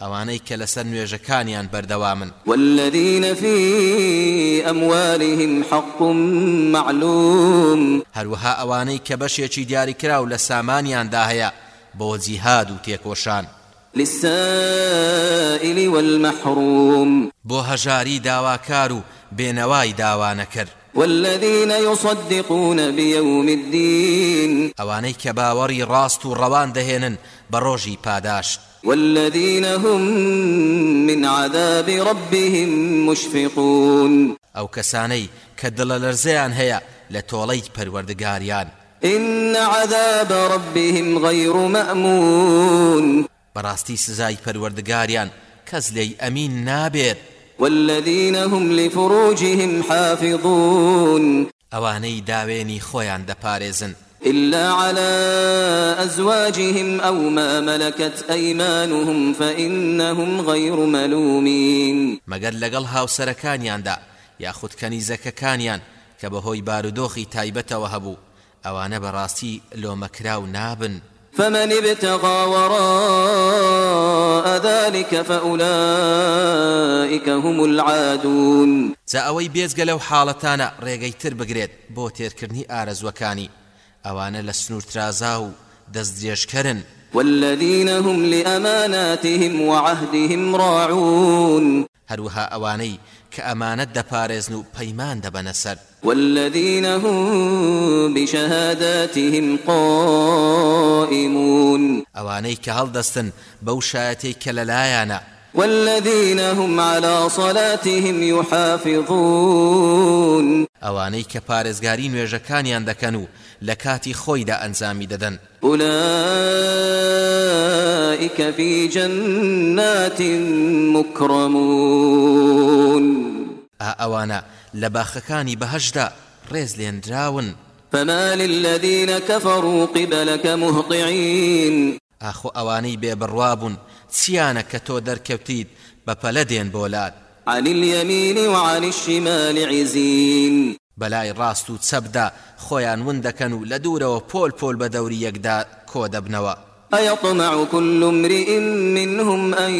ئەوانەی کە لەسەر نوێژەکانیان بەردەوامن والذين في أموالهم حق معلوم. هەروەها ئەوانەی کە بەشێکی دیاریکراو لە سامانیاندا هەیە بۆ جیهاد و تێکۆشان. للسائل والمحروم. بۆ هەژاری داواکار و بێنەوای داوانەکرد والذين يصدقون بيوم الدين ئەوانەی کە باوەڕی ڕاست و ڕەوان دەهێنن بە ڕۆژی پاداشت. والذين هم من عذاب ربهم مشفقون. کە دڵە لەرزەیان هەیە لە تۆڵەی پەروەردگاریان. إن عذاب ربهم غير مأمون. بەڕاستی سزای پەروەردگاریان کەس لێی ئەمین نابێت. والذين هم لفروجهم حافظون. ئەوانەی داوێنی خۆیان دەپارێزن. إلا على أزواجهم أو ما ملكت أيمانهم فإنهم غير ملومين. مەگەر لەگەڵ هاوسەرەکانیاندا یاخود کەنیزەکەکانیان کە بەهۆی بارودۆخی تایبەتەوە هەبوو ئەوانە بەڕاستی لۆمەکراو نابن. فمن ابتغى وراء ذلك فأولئك هم العادون. جا ئەوەی بێزگە لەو حاڵەتانە ڕێگەی تر بگرێت بۆ تێرکردنی ئارەزوەکانی. ئەوانە لە سنوورترازا و دەستدرێژکەرن والذين هم لأماناتهم وعهدهم راعون. ئەمانەت دەپارێزن و پەیمان دەبەنە سەر. والذين هم بشهاداتهم قائمون. ئەوانەی کە هەڵدەستن بەو شایەتەی کە لەلایەنە. والذين هم على صلاتهم يحافظون. ئەوانەی کە پارێزگاری نوێژەکانیان دەکەن و لە کاتی خۆیدا ئەنجامی دەدەن. أولئك في جنات مكرمون. ئا ئەوانە لە باخەکانی بەهەشدا ڕێز لێنراون. فما للذين كفروا قبلك مهطعين. ئاخۆ ئەوانەی بێبڕوابوون. چیانە کە تۆ دەرکەوتیت بە پەلە دێن بۆلات عن اليمين وعن الشمال عزين. بەلای ڕاست و چەبدا خۆیان ون دەکەن و لە دوورەوە پۆل پۆل بە دەوری یەکدا کۆ دەبنەوە. أيطمع كل امرئ منهم أن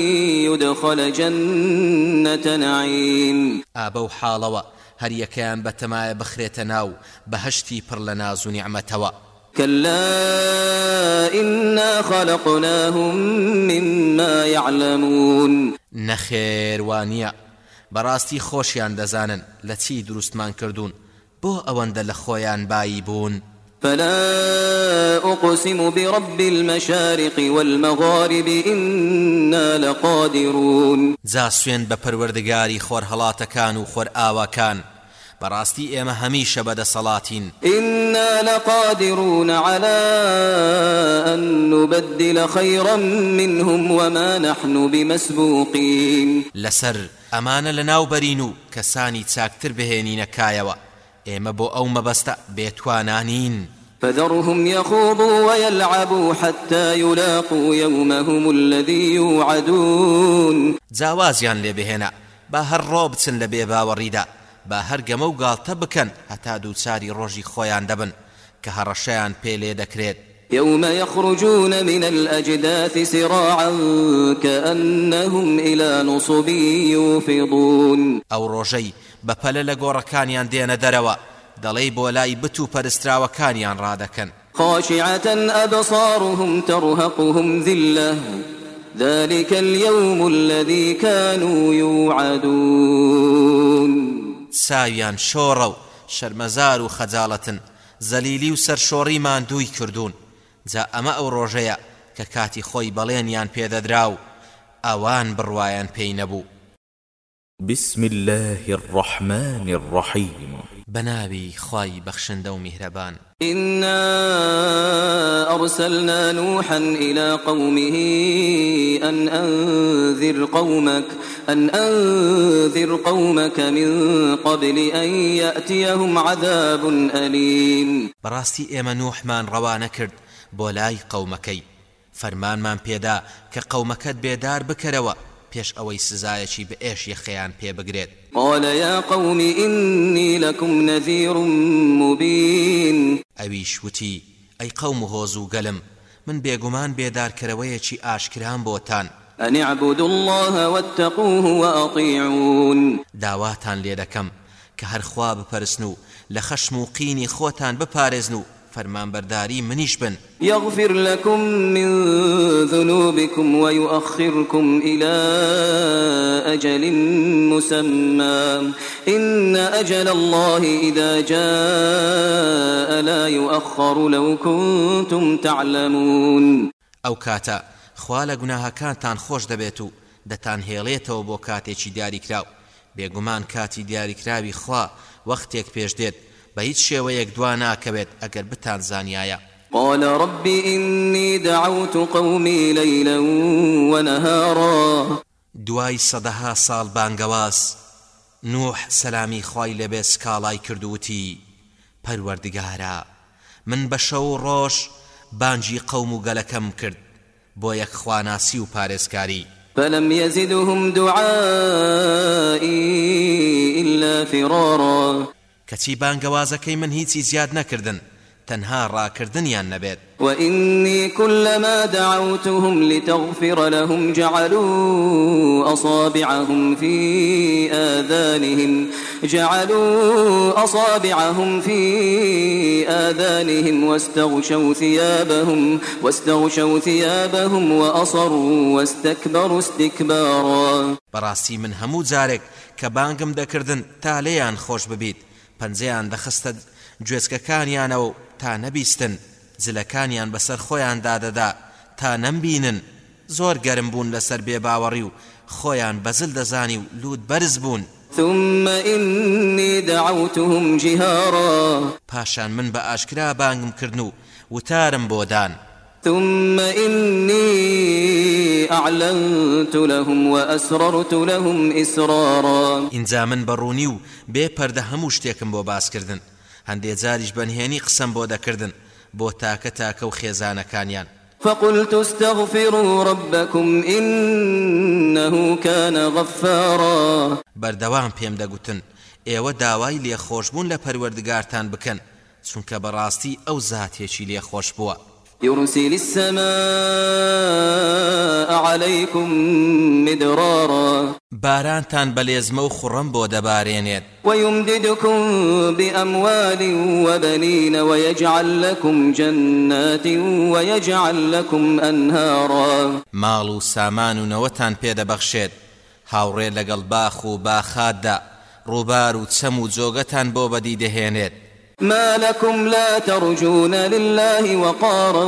يدخل جنة نعيم. ئابە و حاڵەوە هەریەکەیان بەتەمایە بخرێتە ناو بەهشتی پڕ لە ناز و نیعممەتەوە. كلا إنا خلقناهم مما يعلمون. نەخێر وانە بەڕاستی خۆشیان دەزانن لە چی دروستمان کردوون. بۆ ئەوەندە لە خۆیان بایی بوون. فلا أقسم برب المشارق والمغارب إنا لقادرون. جا سوێن بە پەروەردگاری خۆر هەڵاتەکان و خۆر ئاواکان. بەڕاستی ئێمە هەمیشە بەدەسەڵاتین. إنا لقادرون على أن نبدل خيرا منهم وما نحن بمسبوقين. لەسەر ئەمانە لە ناوبەرین و کەسانی چاکتر بهێنینە کایەوە ئێمە بۆ ئەو مەبەستە بێتوانانین. فذرهم يخوضوا ويلعبوا حتى يلاقوا يومهم الذي يوعدون. جاوازیان لێ بهێنا با هەر ڕۆ بچن لە بێ باوەڕیدا با هەر گەمە و گاڵتە بکەن هەتا دووچاری ڕۆژی خۆیان دەبن کە هەڕەشەیان پێ لێ دەکرێت. يوم يخرجون من الأجداث سراعا كأنهم إلى نصب يوفضون. ئەو ڕۆژەی بەپەلە لە گۆڕەکانیان دێنە دەرەوە دەڵێی بۆ لای بت و پەرستراوەکانیان ڕادەکەن خاشعة أبصارهم ترهقهم ذلة. ذلك اليوم الذي كانوا يوعدون. ساویان شۆڕە و شەرمەزار و خەجاڵەتن. زەلیلی و سەرشۆڕی ماندووی کردوون. جا ئەمە ئەو ڕۆژەیە کە کاتی خۆی بەڵێنیان پێدەدرا و ئەوان بڕوایان پێی نەبوو. بسم الله الرحمن الرحيم. بەناوی خوای بەخشندە و میهرەبان إنا أرسلنا نوحا إلى قومه أن أنذر قومك أن أنذر قومك من قبل أن يأتيهم عذاب أليم. بەڕاستی ئێمە نوحمان ڕەوانە کرد بۆ لای قەومەکەی فەرمانمان پێدا کە قەومەکەت بێدار بکەرەوە پێش ئەوەی سزایەکی بە ئێش یەخەیان پێ بگرێت. قال يا قوم إني لكم نذير مبين. ئەویش وتی ئەی قەوم و هۆز و گەلم من بێگومان بێدارکەرەوەیەکی ئاشکران بۆتان أن اعبدوا الله واتقوه وأطيعون. داواتان لێ دەکەم کە هەرخوا بپەرسن و لە خەشم فەرمانبەرداری منیش بن. يغفر لكم من ذنوبكم ويؤخركم إلى أجل مسمى إن أجل الله إذا جاء لا يؤخر لو كنتم تعلمون. ئەو کاتە خوا لە گوناهەکانتان خۆش دەبێت و دەتان هێڵێتەوە بۆ کاتێکی دیاریکراو. بێگومان کاتی دیاریکراوی خوا وەختێک پێش دێت. بە هیچ شێوەیەک دوا ناکەوێت ئەگەر بتان زانایە قال رب إني دعوت قومي ليلا ونهارا. دوای سەدەها ساڵ بانگەواز نوح سەلامی خوای لەبێ سکاڵای کردووتی. پەروەردگارە من بە شەو ڕۆژ بانجی قەوم و گەلەکەم کرد بۆ یەک خواناسی و پارێزکاری فلم يزدهم دعائي إلا فرارا. کەچی بانگەوازەکەی من هیچی زیاد نەکردن تەنها ڕاکردنیان نەبێت. وإني كلما دعوتهم لتغفر لهم جعلوا أصابعهم في آذانهم جعلوا أصابعهم في آذانهم واستغشوا ثيابهم واستغشوا ثيابهم وأصروا واستكبروا استكبارا. بەڕاستی من هەموو جارێک کە بانگم دەکردن تا لێیان خۆش ببیت. پەنجەیان دەخستە گوێچکەکانیانەوە تا نەبیستن زلەکانیان بەسەر خۆیان دادەدا تا نەمبینن. زۆر گەرم بوون لەسەر بێباوەڕی و خۆیان بەزل دەزانی و لوت بەرز بوون. ثم إني دعوتهم جهارا. پاشان من بە ئاشکرا بانگم کردن و وتارم بۆدان ثم إني أعلنت لهم وأسررت لهم إسرارا. ئینجا من بەڕوونی و بێ پەردە هەموو شتێکم بۆ باسکردن هەندێک جاریش بەنهێنی قسەم بۆ دەکردن بۆ تاکە تاکە و خێزانەکانیان. فقلت استغفروا ربكم إنه كان غفارا. بەردەوام پێم دەگوتن ئێوە داوای لێخۆشببوون لە پەروەردگارتان بکەن چونکە بەڕاستی ئەو زاتێکی لێخۆش بووە. يرسل السماء عليكم مدرارا. بارانتان بەلێزمە و خوڕم بۆ دەبارێنێت. ويمددكم بأموال وبنين ويجعل لكم جنات ويجعل لكم أنهارا. ماڵ و سامان و نەوەتان پێدەبەخشێت. هاوڕێ لەگەڵ باخ و باخاتدا ڕووبار و چەم و جۆگەتان بۆ بەدی دەهێنێت ما لكم لا ترجون لله وقارا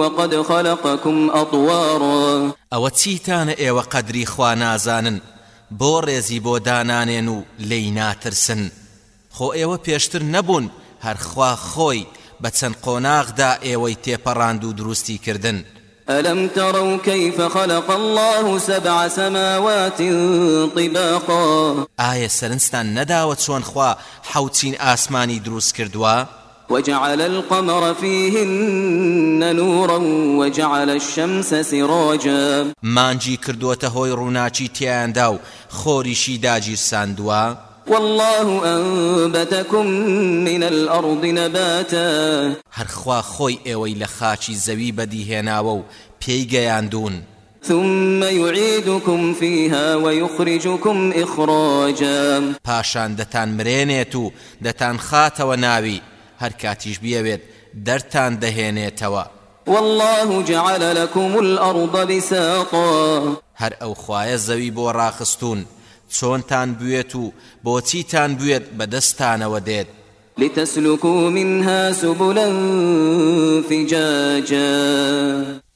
وقد خلقكم أطوارا. ئەوە چیتانە ئێوە قەدری خوا نازانن؟ بۆ ڕێزی بۆ دانانێن و لی ناترسن. خۆ ئێوە پێشتر نەبوون هەرخوا خۆی بە چەند قۆناغدا ئێوەی تێپەڕاند و دروستی کردن. ألم تروا كيف خلق الله سبع سماوات طباقا؟ ئایا سەرنجتان نەداوە چۆن خوا حەوت چین ئاسمانی دروست کردووە وجعل القمر فيهن نورا وجعل الشمس سراجا. مانگی کردووەتە هۆی ڕووناکی تیاندا و خۆریشی داگیرساندووە والله أنبتكم من الأرض نباتا. هەرخوا خۆی ئێوەی لە خاچی زەوی بەدیهێناوە و پێی گەیاندون ثم يعيدكم فيها ويخرجكم إخراجا. پاشان دەتان مرێنێت و دەتان خاتەوە ناوی هەر کاتیش بیەوێت دەرتان دەهێنێتەوە. والله جعل لكم الأرض بساطا. هەر ئەو خوایە زەوی بۆ ڕاخستون چۆنتان بوێت و بۆچیتان بوێت بەدەستانەوە دێت؟ لتسلكوا منها سبلا فجاجا.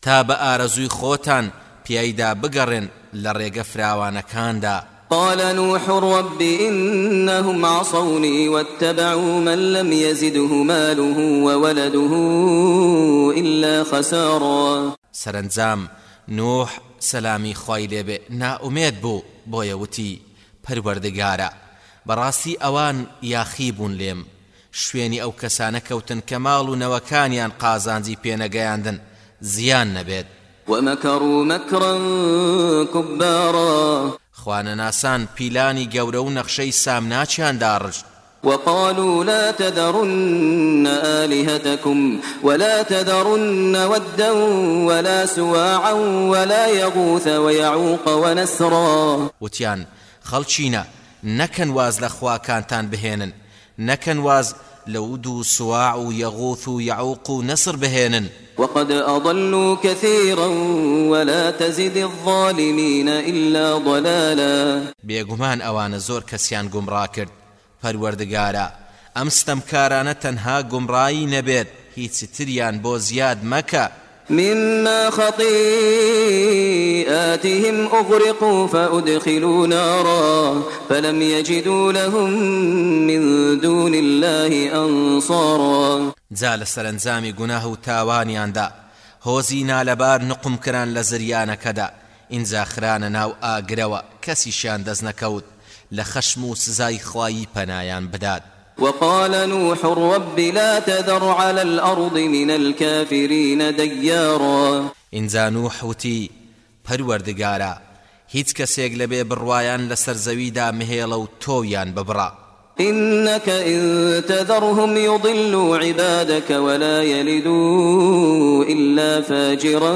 تا بە ئارەزووی خۆتان پیایدا بگەڕێن لە ڕێگە فراوانەکاندا. قال نوح رب إنهم عصوني واتبعوا من لم يزده ماله وولده إلا خسارا. سەرنجام نوح سەلامی خۆی لێبێ ناومێت بوو بۆیە وتی پەروەردگارە. بەڕاستی ئەوان یاخی بوون لێم. شوێنی ئەو کەسانە کەوتن کە ماڵ و نەوەکانیان قازانجی پێنەگەیاندن. زیان نەبێت. ومكروا مكرا كبارا. خوانە ناسان پیلانی گەورە و نەخشەی سامناچیان داڕشت وقالوا لا تذرن آلهتكم ولا تذرن ودا ولا سواعا ولا يغوث ويعوق ونسرا. وتیان خەڵچینە نەکەن واز لە خواکانتان بهێنن نەکەن واز لە ود و سواع یعوق و نەسر بهێنن وقد أضلوا كثيرا ولا تزد الظالمين إلا ضلالا. بێگومان ئەوانە زۆر کەسیان گومڕا کرد. پەروەردگارە. ئەم ستەمکارانە تەنها گومڕایی نەبێت هیچی تریان بۆ زیاد مەکە. مما خطيئاتهم أغرقوا فأدخلوا نارا فلم يجدوا لهم من دون الله أنصارا. جا لە سەرنجامی گوناه و تاوانیاندا. هۆزی نالەبار نقم کران لە زریانەکەدا. ئینجا خرانە ناو ئاگرەوە. کەسیشیان دەست نەکەوت. لە خەشم و سزای خوایی پەنایان بدات. وقال نوح رب لا تذر على الأرض من الكافرين ديارا. ئینجا نوح وتی پەروەردگارە هیچ کەسێک لەبێ بڕوایان لەسەر زەویدا مهێڵە و تۆیان ببڕا. إنك إن تذرهم يضلوا عبادك ولا يلدوا إلا فاجرا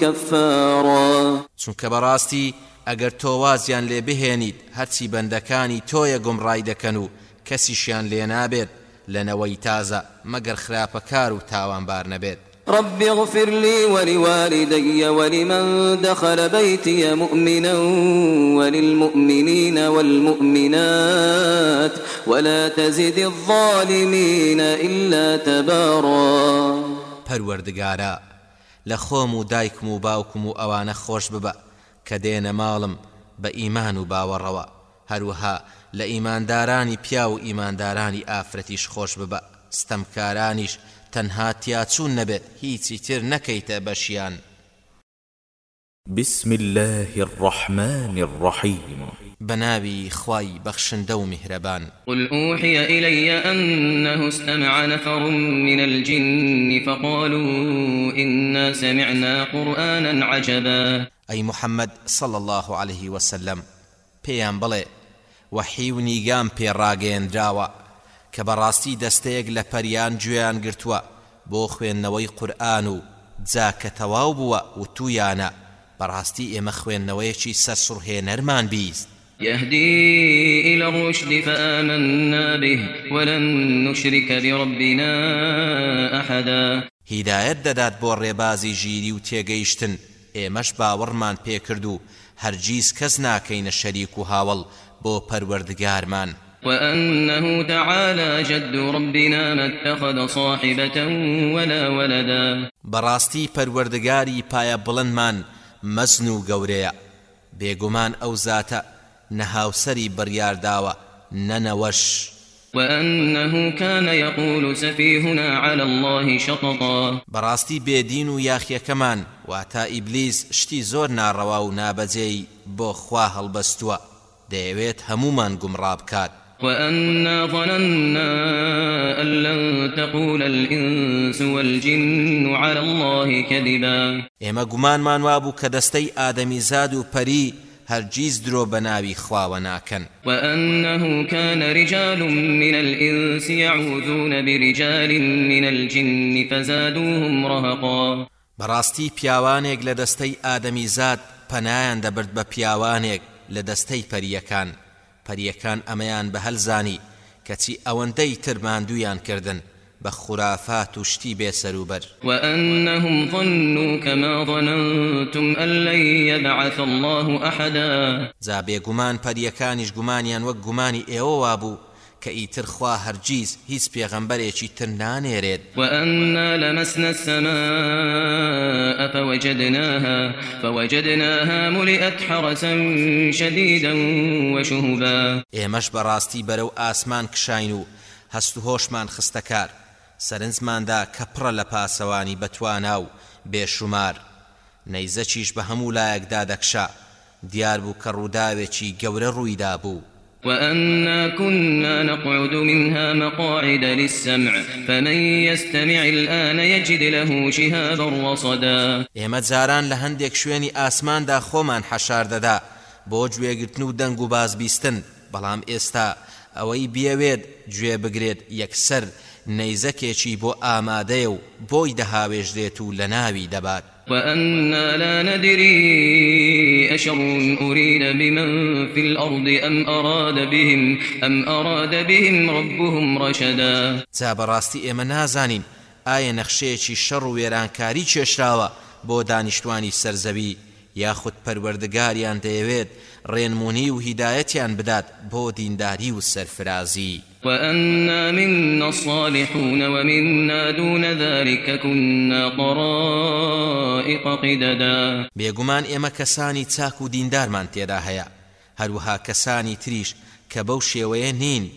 كفارا. چونکە بەڕاستی ئەگەر تۆوازیان لێ بهێنیت هەرچی بەندەکانی تۆیە گومڕای دەکەن و کەسیشیان لێ نابێت لەنەوەی تازە مەگەر خراپەکار و تاوانبار نەبێت. رب اغفر لي ولوالدي ولمن دخل بيتي مؤمنا وللمؤمنين والمؤمنات ولا تزد الظالمين إلا تبارا. پەروەردگارە لە خۆم و دایکم و باوکم و ئەوانە خۆش ببە. کە دێنە ماڵم بە ئیمان و باوەڕەوە. هەروەها لە ئیماندارانی پیا و ئیماندارانی ئافرەتیش خۆش ببە. ستەمکارانیش تەنها تیاچوون نەبێت هیچی تر نەکەیتە بەشیان بسم الله الرحمن الرحيم. بەناوی خوای بەخشندە و میهرەبان قل أوحي إلي أنه استمع نفر من الجن فقالوا إنا سمعنا قرآنا عجبا. ئەی محەممەد صل الله عليه وسلم پێیان بڵێ وەحی و نیگام پێڕاگەیەندراوە کە بەڕاستی دەستەیەک لە پەریان گوێیان گرتووە بۆ خوێندنەوەی قورآن و جا کە بەڕاستی ئێمە خوێندنەوەیەکی سەرسوڕهێنەرمان بیست. يهدي إلى الرشد فآمنا به ولن نشرك بربنا أحدا. هیدایەت دەدات بۆ ڕێبازی ژیری و تێگەیشتن. ئێمەش باوەڕمان پێکرد و هەرگیز کەس ناکەینە شەریک و هاوڵ بۆ پەروەردگارمان. وأنه تعالى جد ربنا ما اتخذ صاحبة ولا ولدا. بەڕاستی پەروەردگاری پایە بڵندمان مەزن و گەورەیە. بێگومان ئەو زاتە نەهاوسری بڕیارداوە نەنەوەش. وأنه كان يقول سفيهنا على الله شططا. براستي بيدين وياخي كمان واتا إبليس شتي زور ناروا ونابزي بو خوا هلبستوا دەیەوێت هەمومان گومڕابکات وأنا ظننا أن لن تقول الإنس والجن على الله كذبا. ئێمە گومانمان وابوو کە دەستەی ئادەمی زاد و پەری هەرگیز درۆ بە ناوی خواوە ناکەن. وأنه كان رجال من الإنس يعوذون برجال من الجن فزادوهم رهقا. بەڕاستی پیاوانێک لە دەستەی ئادەمی زاد پەنایان دەبرد بە پیاوانێک لە دەستەی پەریەکان. پەریەکان ئەمەیان بە هەلزانی کەچی ئەوەندەی ترماندویان کردن بە خورافات و شتی بێسەروبەر وأنهم ظنوا كما ظننتم أن لن يبعث الله أحدا. جا بێگومان پەریەکانیش گومانیان وەک گومانی ئێوە وابوو کە ئیتر خوا هەرگیز هیچ پێغەمبەرێکی تر نانێرێت. وأنا لمسنا السماء فوجدناها فوجدناها ملئت حرسا شديدا وشهبا. ئێمەش بەڕاستی بەرەو ئاسمان کشاین و هەست و هۆشمان خستەکار. سەرنجماندا کە پڕە لە پاسەوانی بەتوانا و بێشومار. نەیزەچیش بە هەموو لایەکدا دەکشا. دیار بوو کە ڕووداوێکی گەورە ڕوویدا بوو. وأنا كنا نقعد منها مقاعد للسمع فمن يستمع الآن يجد له شهابا رصدا ئێمە جاران لە هەندێک شوێنی ئاسماندا خۆمان حەشار دەدا بۆ گوێگرتن و دەنگ و بازبیستن بەڵام ئێستا ئەوەی بیەوێت گوێ بگرێت یەکسەر نەیزەکێکی بۆ ئامادەیە و بۆی دەهاوێژدێت و لە ناوی دەبات. وأنا لا ندري أشر أريد بمن في الأرض أم أراد بهم أم أراد بهم ربهم رشدا. جا بەڕاستی ئێمە نازانین ئایا نەخشەیەکی شەڕ و وێرانکاری چێشراوە بۆ دانیشتوانی سەرزەوی یاخود پەروەردگاریان دەیەوێت؟ ڕێنمونی و هیدایەتیان بدات بۆ دینداری و سەرفرازی. وأنا منا الصالحون ومنا دون ذلك كنا طرائق قددا. بێگومان ئێمە کەسانی چاک و دیندارمان تێدا هەیە. هەروەها کەسانی تریش کە بەو شێوەیە نین.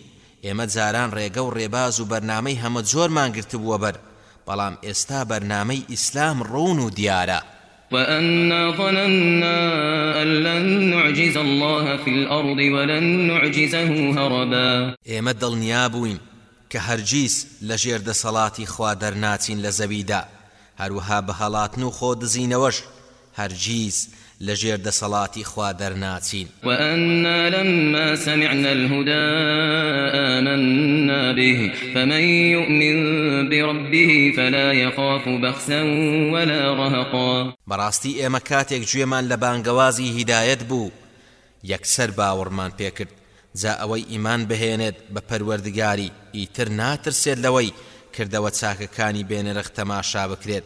ئێمە جاران ڕێگە و ڕێباز و بەرنامەی هەمە زۆرمان گرتبووە بەر. بەڵام ئێستا بەرنامەی ئیسلام ڕوون و دیارە. وأنا ظننا أن لن نعجز الله في الأرض ولن نعجزه هربا. ئێمە دڵنیا بووین کە هەرگیز لە ژێر دەسەڵاتی خوا دەرناچین لە زەویدا هەروەها بە هەڵاتن و خۆ ژێر دەسەڵاتی خوا دەرناچین. وأنا لما سمعنا الهدى آمنا به فمن يؤمن بربه فلا يخاف بخسا ولا رهقا. کاتێک گوێمان لە بانگەوازی هیدایەت بوو. یەکسەر باوەڕمان پێکرد جا ئەوەی ئیمان بهێنێت بە پەروەردگاری ئیتر ناترسێت لەوەی کردەوە چاکەکانی بێنرخ تەماشا بکرێت.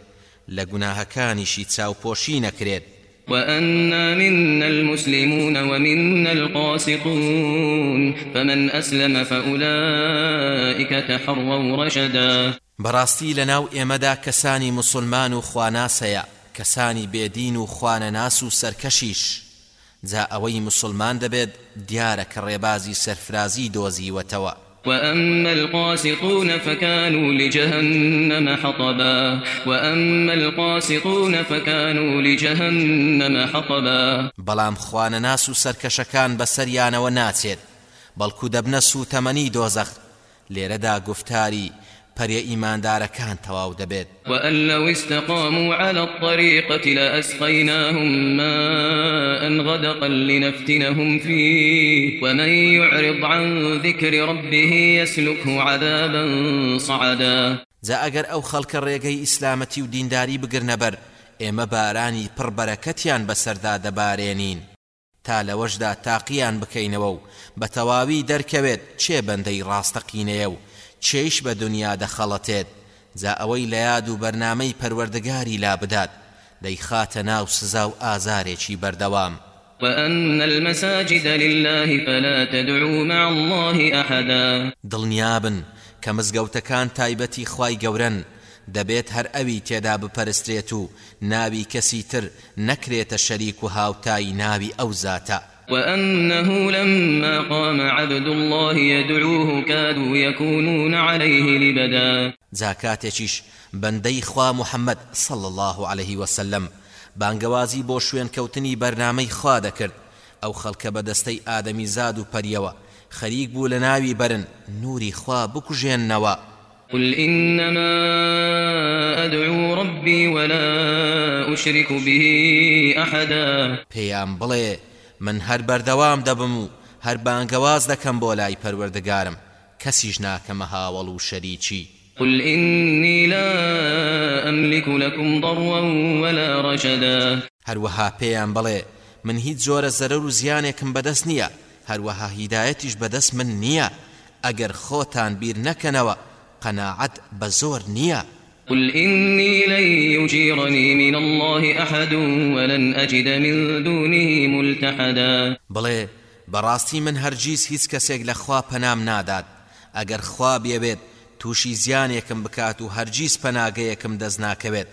لە گوناهەکانیشی چاوپۆشی نەکرێت. وأنا منا المسلمون ومنا القاسطون فمن أسلم فأولئك تحروا رشدا. بەڕاستی لە ناو ئێمەدا کەسانی مسلمان و خواناسەیە کەسانی بێدین و خوانەناس و سەرکەشیش. جا ئەوەی مسلمان دەبێت دیارە کە ڕێبازی سەرفرازی دۆزیوەتەوە. وأما القاسطون فكانوا لجهنم حطبا. وأما القاسطون فكانوا لجهنم حطبا. بەڵام خوانەناس و سەرکەشەکان بەسەریانەوە ناچێت بەڵکو دەبنە سوتەمەنی دۆزەخ لێرەدا گفتاری پەرێ ئیماندارەکان تەواو دەبێت. وأن لو استقاموا على الطريقة لأسقيناهم ماء غدقا لنفتنهم فيه ومن يعرض عن ذكر ربه يسلكه عذابا صعدا. جا ئەگەر ئەو خەڵکە ڕێگەی ئیسلامەتی و دینداری بگرنە بەر ئێمە بارانی پڕبەرەکەتیان بەسەردا دەبارێنین. تا لەوەشدا تاقییان بکەینەوە و بە تەواوی دەرکەوێت چێ بەندەی ڕاستەقینەیە و چێش بە دنیا دەخەڵەتێت. جا ئەوەی لە یاد و بەرنامەی پەروەردگاری لا بدات. دەیخاتە ناو سزا و ئازارێکی بەردەوام. وأن المساجد لله فلا تدعوا مع الله أحدا. دڵنیابن کە مزگەوتەکان تایبەتی خوای گەورن دەبێت هەر ئەوی تێدا بپەرسترێت و ناوی کەسی تر نەکرێتە شەریک و هاوتای ناوی ئەو زاتە. وأنه لما قام عبد الله يدعوه كادوا يكونون عليه لبدا. زاکاتێکیش بەندەی خوا محەممەد صل الله عليه وسلم بانگەوازی بۆ شوێن کەوتنی بەرنمەی خوا دەکرد. ئەو خەڵکە بەدەستەی ئادەمی زاد و پەریەوە. خەریک بوو لە ناوی برن نوری خوا بکوژێننەوە. قل إنما أدعو ربي ولا أشرك به أحدا. پێیان بڵێ من هەر بەردەوام دەبم و هەر بانگەواز دەکەم بۆ لای پەروەردەگارم کەسیش ناکەمە هاوڵ و شەریکی. قل إني لا أملك لكم ضرا ولا رشدا. هەروەها پێیان بڵێ من هیچ جۆرە زەرەر و زیانێکم بەدەست نییە. هەروەها هیدایەتیش بەدەست من نییە. ئەگەر خۆتان بیر نەکەنەوە قەناعەت بە زۆر نییە. قل إني لن يجيرني من الله أحد ولن أجد من دونه ملتحدا بڵێ بەڕاستی من هەرگیز هیچ کەسێک لە خوا پەنام نادات. ئەگەر خوا بێبێت تووشی زیانێکم بکات و هەرگیز پەناگەیەکم دەست ناکەوێت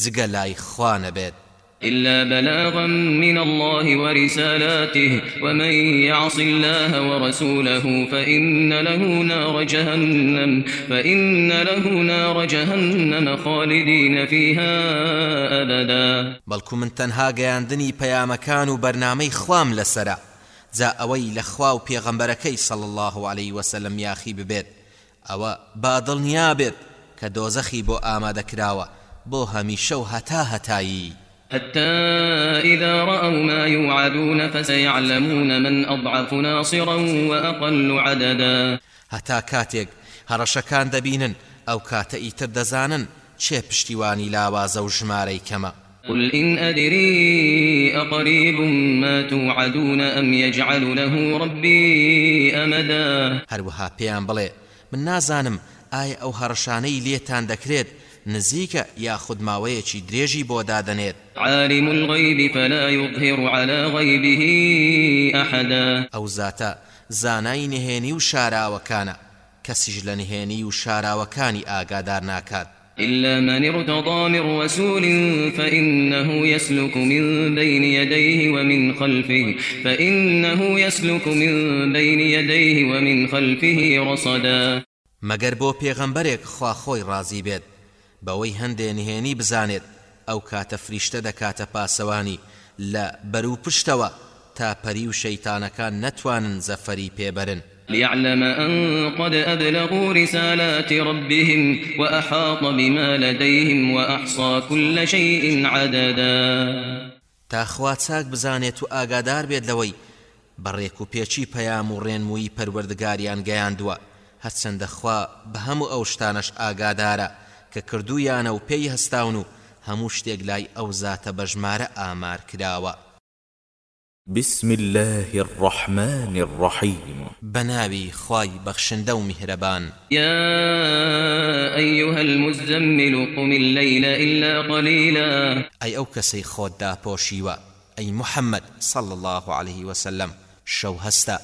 جگە لای خوا نەبێت. إلا بلاغا من الله ورسالاته ومن يعص الله ورسوله فإن له نار جهنم فإن له نار جهنم خالدين فيها أبدا. بەڵکو من تەنها گەیاندنی پەیامەکان و بەرنامەی خوام لەسرە جا ئەوەی لە خوا و صڵ الله عليه وسلم یاخی ببێت. ئەوە بادڵنیا بێت کە دۆزەخی بۆ ئامادەکراوە بۆ هەمیشە و هەتا هەتایی. حتى إذا رأوا ما يوعدون فسيعلمون من أضعف ناصرا وأقل عددا. هەتا کاتێک هەڕەشەکان دەبینن ئەو کاتە ئیتر دەزانن چێ پشتیوانی لاوازە و ژمارەی کەمە. قل إن أدري أقريب ما توعدون أم يجعل له ربي أمدا. هەروەها پێیان بڵێ من نازانم ئایا ئەو هەڕەشانەی لێتان دەکرێت نزیکە یاخود ماوەیەکی درێژی بۆ دادەنێت. عالم الغيب فلا يظهر على غيبه أحدا. ئەو زاتە زانای نهێنی و شاراوەکانە کەسیش لە نهێنی و شاراوەکانی ئاگادار ناکات. إلا من ارتضى من رسول فإنه يسلك من بين يديه ومن خلفه فإنه يسلك من بين يديه ومن خلفه رصدا. مەگەر بۆ پێغەمبەرێک خوا خۆی بێت. بەوەی هەندێ نهێنی بزانێت ئەو کاتە فریشتە دەکاتە پاسەوانی. لە بەروو پشتەوە تا پەری و شەیتانەکان نەتوانن زەفەری پێبەرن. ليعلم أن قد أبلغوا رسالات ربهم وأحاط بما لديهم وأحصى كل شيء عددا. تا خوا چاک بزانێت و ئاگادار بێت لەوەی بەڕێک و پێچی پەیام و ڕێنمووی پەروەردگاریان گەیاندووە. هەرچەندە خوا بە هەموو ئەو شتانش ئاگادارە. کە کردویانە و پێی هەستاون و هەموو شتێک لای ئەو زاتە بەژمارە ئامار کراوە. بسم الله الرحمن الرحيم. بەناوی خوای بەخشندەو میهرەبان يا أيها المزمل قم الليل إلا قليلا. ئەی ئەو کەسەی خۆت داپۆشیوە أي محمد صلى الله عليه وسلم شو هستا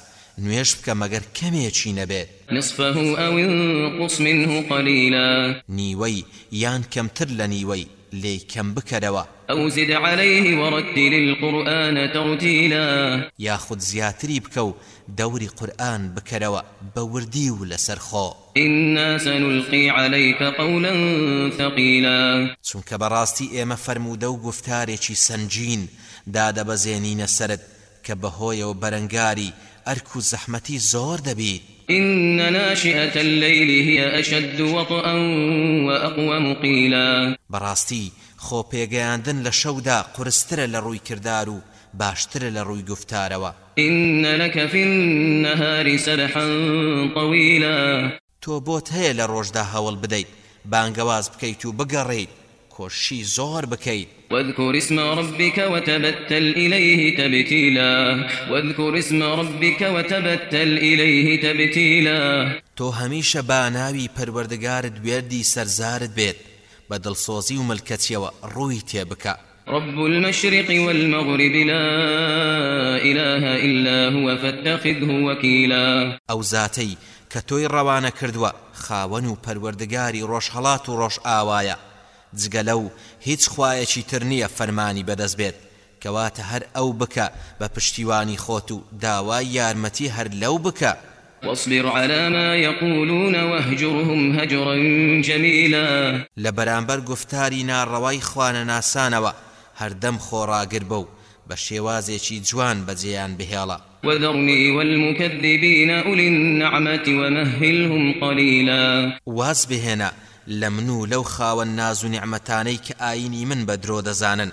نوێش بکە مەگەر کەمێکی نەبێت نصفه أو انقص منه قليلا. نیوەی یان کەمتر لە نیوەی لێی کەم بکەرەوە. أو زد عليه ورتل القرآن ترتيلا. یاخود زیاتری بکە و دەوری قورآن بکەرەوە بە وردی و لەسەرخۆ إنا سنلقي عليك قولا ثقيلا. چونکە بەڕاستی ئێمە فەرموودە و گفتارێکی سنجین دادەبەزێنینە سرت کە بەهۆیەوە بەرەنگاری ئەرک و زەحمەتی زۆر دەبیت إن ناشئة الليل هي أشد وطئا وأقوم قيلا بەڕاستی خۆ پێگەیاندن لە شەودا قورسترە لە ڕووی کردار و باشترە لە ڕووی گفتارەوە. إن لك في النهار سبحا طويلا. تۆ بۆت هەیە لە ڕۆژدا هەوڵ بدەیت بانگەواز بکەیت و بگەڕێیت کۆشی زۆر بکەیت واذكر اسم ربك وتبتل إليه تبتيلا. واذكر اسم ربك وتبتل إليه تبتيلا. تۆ هەمیشە با ناوی پەروەردگارت وێردی سەرزارت بێت. بە دڵسۆزی و ملکەتیەوە ڕووی تێبکە رب المشرق والمغرب لا إله إلا هو فاتخذه وكيلا. ئەو زاتەی کە تۆی ڕەوانە کردووە خاوەن و پەروەردگاری ڕۆژهڵات و ڕۆژ ئاوایە. جگە لەو هیچ خوایەکی تر نییە فەرمانی بەدەست بێت. کەواتە هەر ئەو بکە بە پشتیوانی خۆت و داوای یارمەتی هەر لەو بکە. واصبر على ما يقولون واهجرهم هجرا جميلا. لبرانبر گفتاری ناڕەوای خوانە ناسانەوە هەردەم خۆڕاگر بە و بە شێوازێکی جوان بەجێیان بهێڵە. وذرني والمكذبين أولي النعمة ومهلهم قليلا. واز بهێنە لە من و لەو خاوە ناز و نیعممەتانەی کە ئاینی من بە درۆ دەزانن.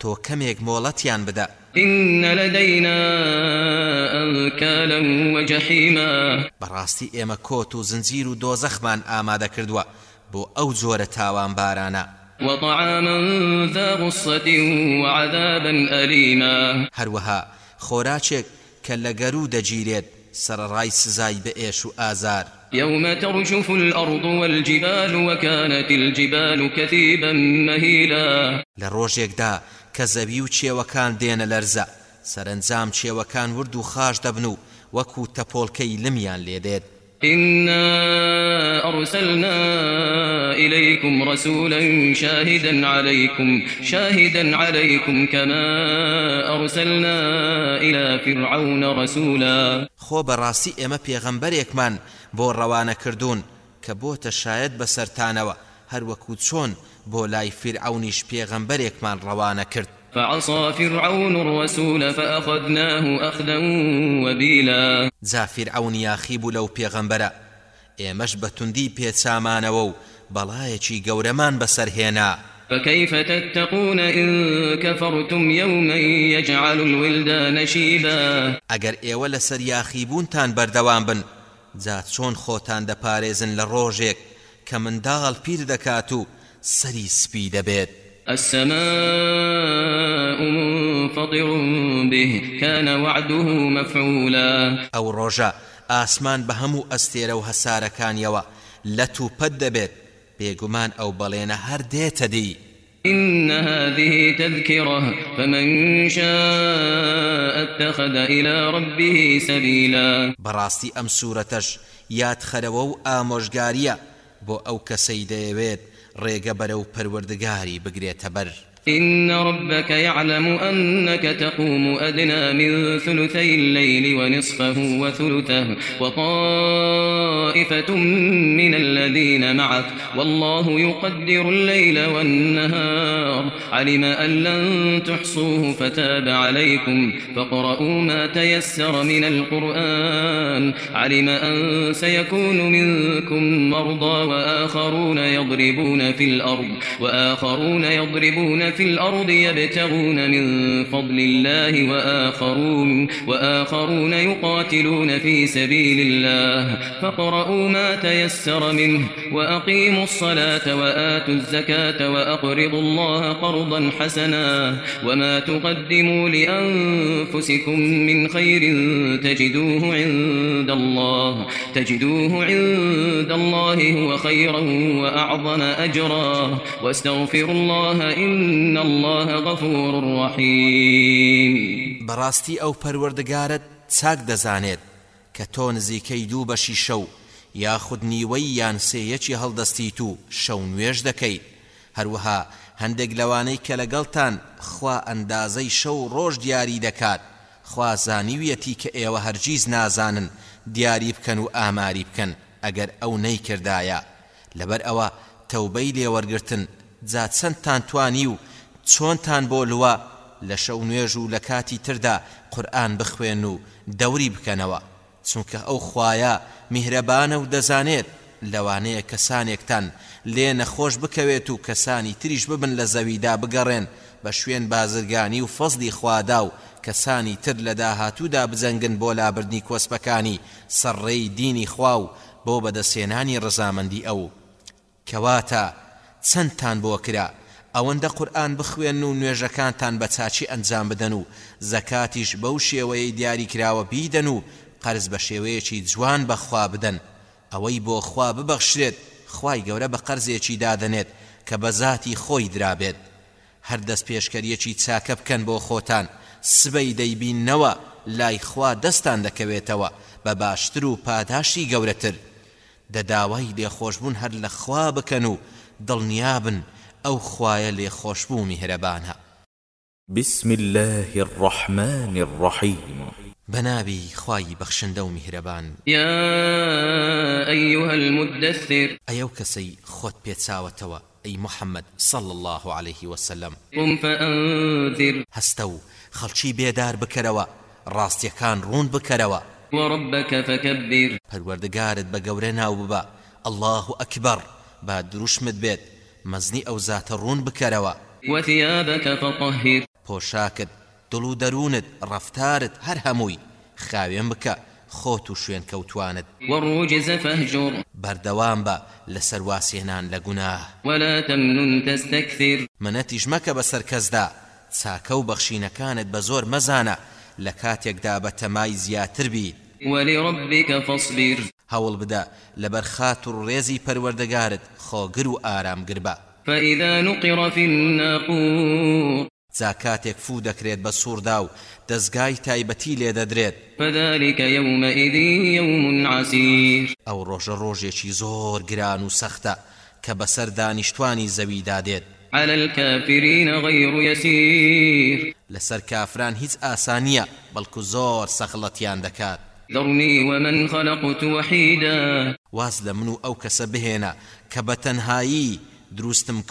تۆ کەمێک مۆڵەتیان بدە. إن لدينا أنكالا وجحيما. براستي إما كوت زنزير دوزخمان آمادة كردوا بۆ ئەو زۆرە تاوانبارانە وطعاما ذا غصة وعذابا أليما. هروها خوراشك كاللقرو دجيريت سرراي سزاي بإيش آزار يوم ترجف الأرض والجبال وكانت الجبال كثيبا مهيلا. لە ڕۆژێکدا کە زەوی و کێوەکان دێنە لەرزە سەرنجام کێوەکان ورد و خاش دەبن و وەکو تەپۆڵکەی لمیان لێدێت إنا أرسلنا إليكم رسولا شاهدا عليكم شاهدا عليكم كما أرسلنا إلى فرعون رسولا. خۆ بەڕاستی ئێمە پێغەمبەرێکمان بۆ ڕەوانەکردوون کە بۆتە شاید بەسەرتانەوە. هەروەکو چۆن بۆ لای فرعونیش پێغەمبەرێکمان ڕەوانە کرد. فعصى فرعون الرسول فأخذناه أخذا وبيلا. جا فرعون یاخی بوو لەو پێغەمبەرە. ئێمەش بە توندی پێچامانەوە و بەڵایەکی گەورەمان بەسەرهێنا فكيف تتقون إن كفرتم يوما يجعل الولدان شيبا؟ ئەگەر ئێوە لەسەر یاخیبوونتان بەردەوام بن جا چۆن خۆتان دەپارێزن لە ڕۆژێک کە منداڵ پیر دەکات و سەری سپی دەبێت. السماء منفطر به كان وعده مفعولا. او رجا آسمان بهمو استيرو هساركان يوا لتو پد دبت بيگومان او بلين هر ديت دي إن هذه تذكرة فمن شاء اتخذ إلى ربه سبيلا. بەڕاستی ئەم سوورەتەش یادخەرەوە و ئامۆژگاریە بۆ ئەو کەسەی دەیەوێت ڕێگە بەرە و پەروەردگاری بگرێتە بەر. إن ربك يعلم أنك تقوم أدنى من ثلثي الليل ونصفه وثلثه وطائفة من الذين معك والله يقدر الليل والنهار علم أن لن تحصوه فتاب عليكم فاقرؤوا ما تيسر من القرآن علم أن سيكون منكم مرضى وآخرون يضربون في الأرض وآخرون يضربون في الأرض يبتغون من فضل الله وآخرون, وآخرون يقاتلون في سبيل الله. فاقرؤوا ما تيسر منه وأقيموا الصلاة وآتوا الزكاة وأقرضوا الله قرضا حسنا. وما تقدموا لأنفسكم من خير تجدوه عند الله تجدوه عند الله هو خيرا وأعظم أجرا. واستغفروا الله إن إن الله غفور رحيم. بەڕاستی ئەو پەروەردەگارت چاک دەزانێت کە تۆ نزیکەی دوو بەشی شەو یاخود نیوەی یان سێیەکی هەڵدەستیت و شەو نوێژ دەکەیت. هەروەها هەندێک لەوانەی کە لەگەڵتان خوا ئەندازەی شەو ڕۆژ دیاری دەکات خوا زانیویەتی کە ئێوە هەرگیز نازانن دیاری بکەن و ئاماری بکەن ئەگەر ئەو نەیکردایە. لەبەر ئەوە تەوبەی لێوەرگتن جا چەندتان توانی و چۆنتان بۆ لووە لە شەو نوێژ و لە کاتی تردا قورآن بخوێن و دەوری بکەنەوە. چونکە ئەو خوایە میهرەبانە و دەزانێت لەوانەیە کەسانێکتان. لێ نەخۆش بکەوێت و کەسانی تریش ببن لە زەویدا بگەڕێن. بە شوێن بازرگانی و فەزلی خوادا و کەسانی تر لە داهاتوودا بزەنگن بۆ لابردنی کۆسپەکانی. سەرڕێی دینی خوا و بۆ بەدەسێنانی ڕزامەندی ئەو کەواتە چەندتان بۆ کرا؟ ئەوەندە قورآن بخوێن و نوێژەکانتان بە چاچی ئەنجام بدەن و زەکاتیش بەو شێوەیە دیاری کراوە بیدەن و قەرز بە شێوەیەکی جوان بەخوا بدەن. ئەوەی بۆ خوا ببەخشرێت خی گەورە بە قەرزێکی دادەنێت کە بە ذاتی خۆی درابێت. هەر دەست پێشکەریەکی چاکە بکەن بۆ خۆتان. سبەی دەیبینەوە لای خوا دەستان دەکەوێتەوە بە باشتر و پاداشی گەورەتر. دەداوای لێخۆشببوون هەر لە خوا بکەن و دڵنیابن ئەو خوایە لێخۆشببوو میهرەبانە بسم الله الرحمن الرحيم. بنابي خواي بخشندە و میهرەبان يا أيها المدثر. ئەو کەسەی خۆت پێچاوەتەوە ئەی محەممەد صل الله عليه وسلم. قم فأنذر. هەستە و خەڵکی بێدار بکەرەوە ڕاستیەکان ڕوون بکەرەوە. وربك فكبر. پەروەردگارت بە گەورە ناو ببە الله ئەکبەر با دروشمت بێت. مەزنی ئەو زاتە ڕوون بکەرەوە. وثيابك فطهر. پۆشاکت دڵ و دەروونت ڕفتارت هەر هەمووی. خاوێن بکە خۆت و شوێن کەوتوانت. والرجز فاهجر بەردەوام بە لەسەر واسێنان لە گوناه ولا تمنن تستكثر. منەتیش مەکە بەسەر کەسدا. چاکە و بەخشینەکانت بە زۆر مەزانە. لە کاتێکدا بە تەمای زیاتر بی. ولربك فاصبر. هەوڵ بدە. لەبەر خات و ڕێزی پەروەردەگارت خۆگر و ئارامگر بە فإذا نقر في الناقور جاکاتێک فوو دەکرێت بە سووردا و دەستگای تایبەتی لێ دەدرێت. فذلك يومئذ يوم عسير ئەو ڕۆژە ڕۆژێکی زۆر گران و سەختە کە بەسەر دانیشتوانی زەویدا دێت على الكافرين غير يسير لەسەر کافران هیچ ئاسانیە بەڵکو زۆر سەخڵەتیان دەکات. ذرني ومن خلقت وحيدا. واز لە من و ئەو کەسە بهێنە کە بە تەنهایی دروستم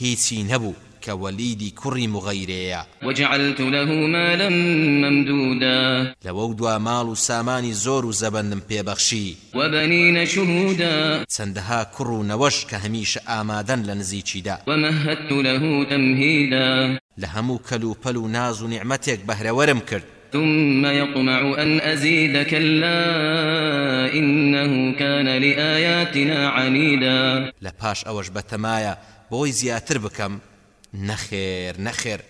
هیچی نەبوو کە وەلیدی کوڕی مغەیرەیە. وجعلت له مالا ممدودا. لەوە دوا ماڵ و سامانی زۆر و زەبندم پێبەخشی. وبنين شهودا. چەندەها کوڕ و نەوەش کە هەمیشە ئامادەن لە نزیکیدا ومهدت له تمهيدا لە هەموو کەل و پەل و ناز و نیعمەتێک بەهرەوەرم کرد. ثم يطمع أن أزيد كلا إنه كان لآياتنا عنيدا. لە پاش ئەوەش بەتەمایە بۆی زیاتر بکەم. نەخێر نەخێر.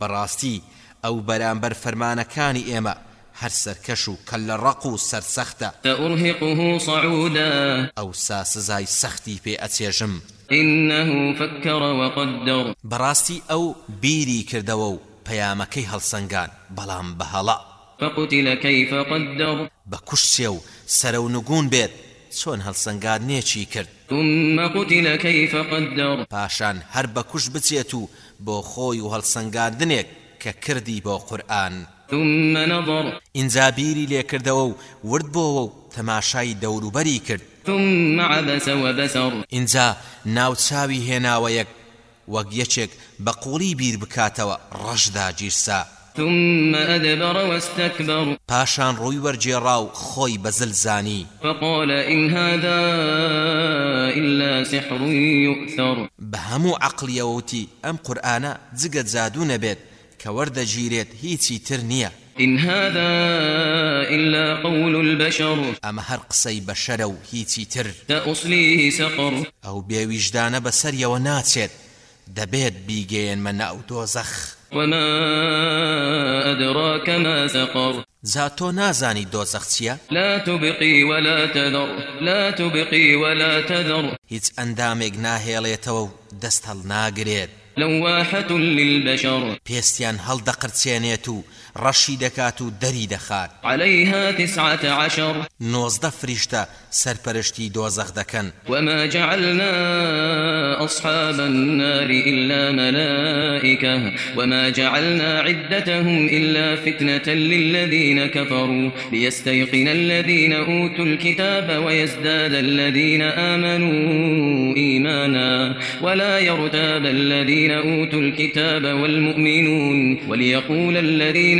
بەڕاستی ئەو بەرامبەر فەرمانەکانی ئێمە هەر سەرکەش و کە لە ڕق و سەرسەختە. سأرهقه صعودا. ئەو سا سزای سەختی پێ ئەچێژم. إنه فكر وقدر. بەڕاستی ئەو بیری کردەوە و پەیامەکەی هەڵسەنگان بەڵام بەهەڵە. فقتل كيف قدر. کوشتێ و سەرە و نگون بێت چۆن هەڵسەنگان نێچی کرد. ثم قتل كيف قدر. پاشان هەر بە کوش بچێت و بۆ خۆی و هەڵسەنگاندنێک کە کردی بۆ قورآن. ثم نظر. ئینجا بیری لێکردەوە و ورد بۆەوە و تەماشای دەوروبەری کرد. ثم عبس وبسر. ئینجا ناوچاوی هێناوە یەک وەک یەکێک بە قوڵی بیر بکاتەوە ڕەشدا گیرسا ثم أدبر واستكبر. پاشان ڕووی وەرجێڕا و خۆی بەزل زانی فقال إن هذا إلا سحر يؤثر. بە هەموو عقلیەوەتی ئەم قورآانە جگە جادوو نەبێت کە وەردەگیرێت هیچی تر نییە. إن هذا إلا قول البشر. ئەمە هەر قسەی بەشەرە و هیچی تر. سأصليه سقر. ئەو بێویژدانە بەسەریەوە ناچێت. دەبێت بیگەێنمە ناو دۆزەخ وما أدراك ما سقر. جا تۆ نازانی دۆزەخ چییە؟ لا تبقي ولا تذر. لا تبقي ولا تذر. هیچ ئەندامێک ناهێڵێتەوە و دەست هەڵ ناگرێت لواحة للبشر. پێستیان هەڵدەقرچێنێت و ڕەشی دەکات و دەری دەخات. تسعة عشر. نۆزدە فریشتە سەرپەرشتی دۆزەخ دەکەن. وما جعلنا أصحاب النار إلا ملائكة وما جعلنا عدتهم إلا فتنة للذين كفروا. ليستيقن الذين أوتوا الكتاب ويزداد الذين آمنوا إيمانا. ولا يرتاب الذين أوتوا الكتاب والمؤمنون وليقول الذين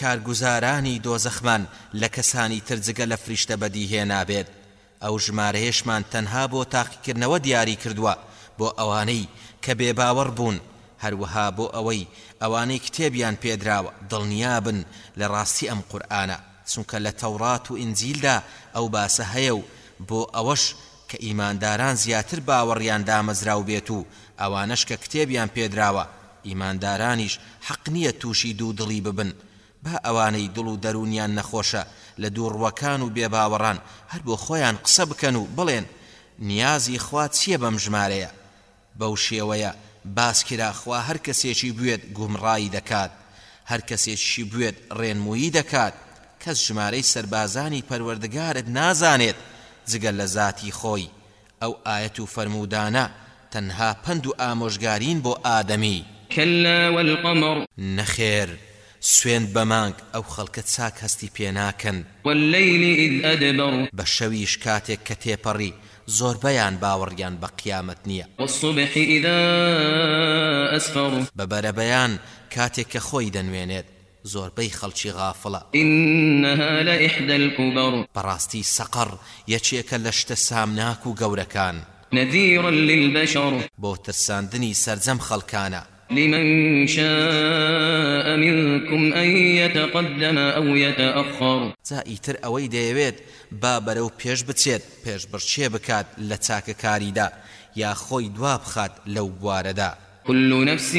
کارگوزارانی دۆزەخمان لە کەسانی ترجگە لە فریشتە بەدیهێ نابێت ئەو ژمارەیەشمان تەنها بۆ تاقیکردنەوە دیاری کردووە بۆ ئەوانەی کە بێباوەڕ بوون. هەروەها بۆ ئەوەی ئەوانەی کتێبیان پێدراوە دڵنیابن لە ڕاستی ئەم قورآانە چونکە لە تەورات و ئینجیلدا ئەو باسە هەیە و بۆ ئەوەش کە ئیمانداران زیاتر باوەڕیان دامەزراو بێت و ئەوانش کە کتێبیان پێدراوە ئیماندارانیش حەق نییە تووشی دوو دڵی ببن. با ئەوانەی دڵ و دەرونیان نەخۆشە لە دووڕوەکان و بێباوەڕان. هەر بۆ خۆیان قسە بکەن و بڵێن نیازی خوا چییە بەم ژمارەیە؟ بەو شێوەیە باسکرا خوا هەر کەسێکی بوێت گومڕایی دەکات. هەر کەسێکی بوێت ڕێنمویی دەکات. کەس ژمارەی سربازانی پەروەردگارت نازانێت جگە لە زاتی خۆی. ئەو ئایەت و فەرمودانە تەنها پند و ئامۆژگارین بۆ ئادەمی. كلا والقمر نەخێر. سوێن بەمانگ ئەو خەڵکە چاک هەستی پێناکەن بە شەویش کاتێک کە تێپەڕی زۆربەیان باوەڕیان بە قیامەت نییە. بە بەرەبەیان کاتێک کە خۆی دەنوێنێت زۆربەی خەڵکی غافڵە. بەڕاستی سەقەڕ یەکێکە لە شتە سامناک و گەورەکان. نذيرا للبشر. بۆ ترساندنی سرجەم خەڵکانە. لمن شاء منكم أن يتقدم أو يتأخر. تائتر أوي ديويت بابرو پێش بچێت پێشبڕکێ بکات لە چاکەکاریدا یا خۆی دوابخات لەو بوارەدا كل نفس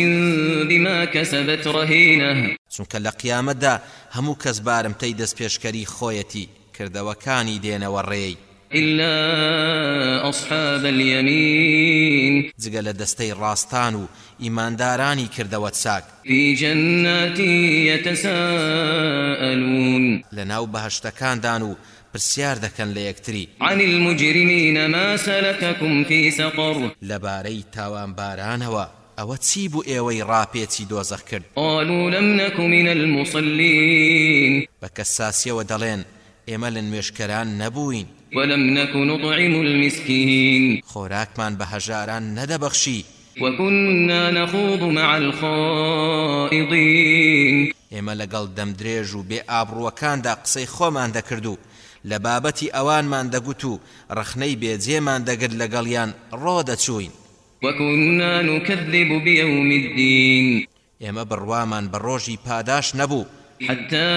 بما كسبت رهينه سنك لە قیامەت دا همو كسبارم تيدس پیشكري خويتي كردوكاني دين ورئي إلا أصحاب اليمين. زقل دستي راستانو ئیماندارانی کردەوە چاک. لە ناو بەهشتەکاندان و پرسیار دەکەن لە یەکتری. عن المجرمين ما سلككم في سقر. لەبارەی تاوانبارانەوە ئەوە چی بوو ئێوەی ڕاپێچی دۆزەخ کرد؟ قالوا لم نك من المصلين. بە کەساسیەوە دەڵێن ئێمە لە نوێشکەران نەبووین. ولم نك نطعم المسكين. خۆراکمان بە هەژاران نەدەبەخشی. وكنا نخوض مع الخائضين ئێمە لەگەڵ دەمدرێژ و بێ ئابڕوەکاندا قسەی خۆمان دەکرد و لە بابەتی ئەوانمان دەگوت و ڕخنەی بێجێمان دەگرت لەگەڵیان ڕۆ دەچووین. وكنا نكذب بيوم الدين ئێمە بڕوامان بە ڕۆژی پاداش نەبوو. حتى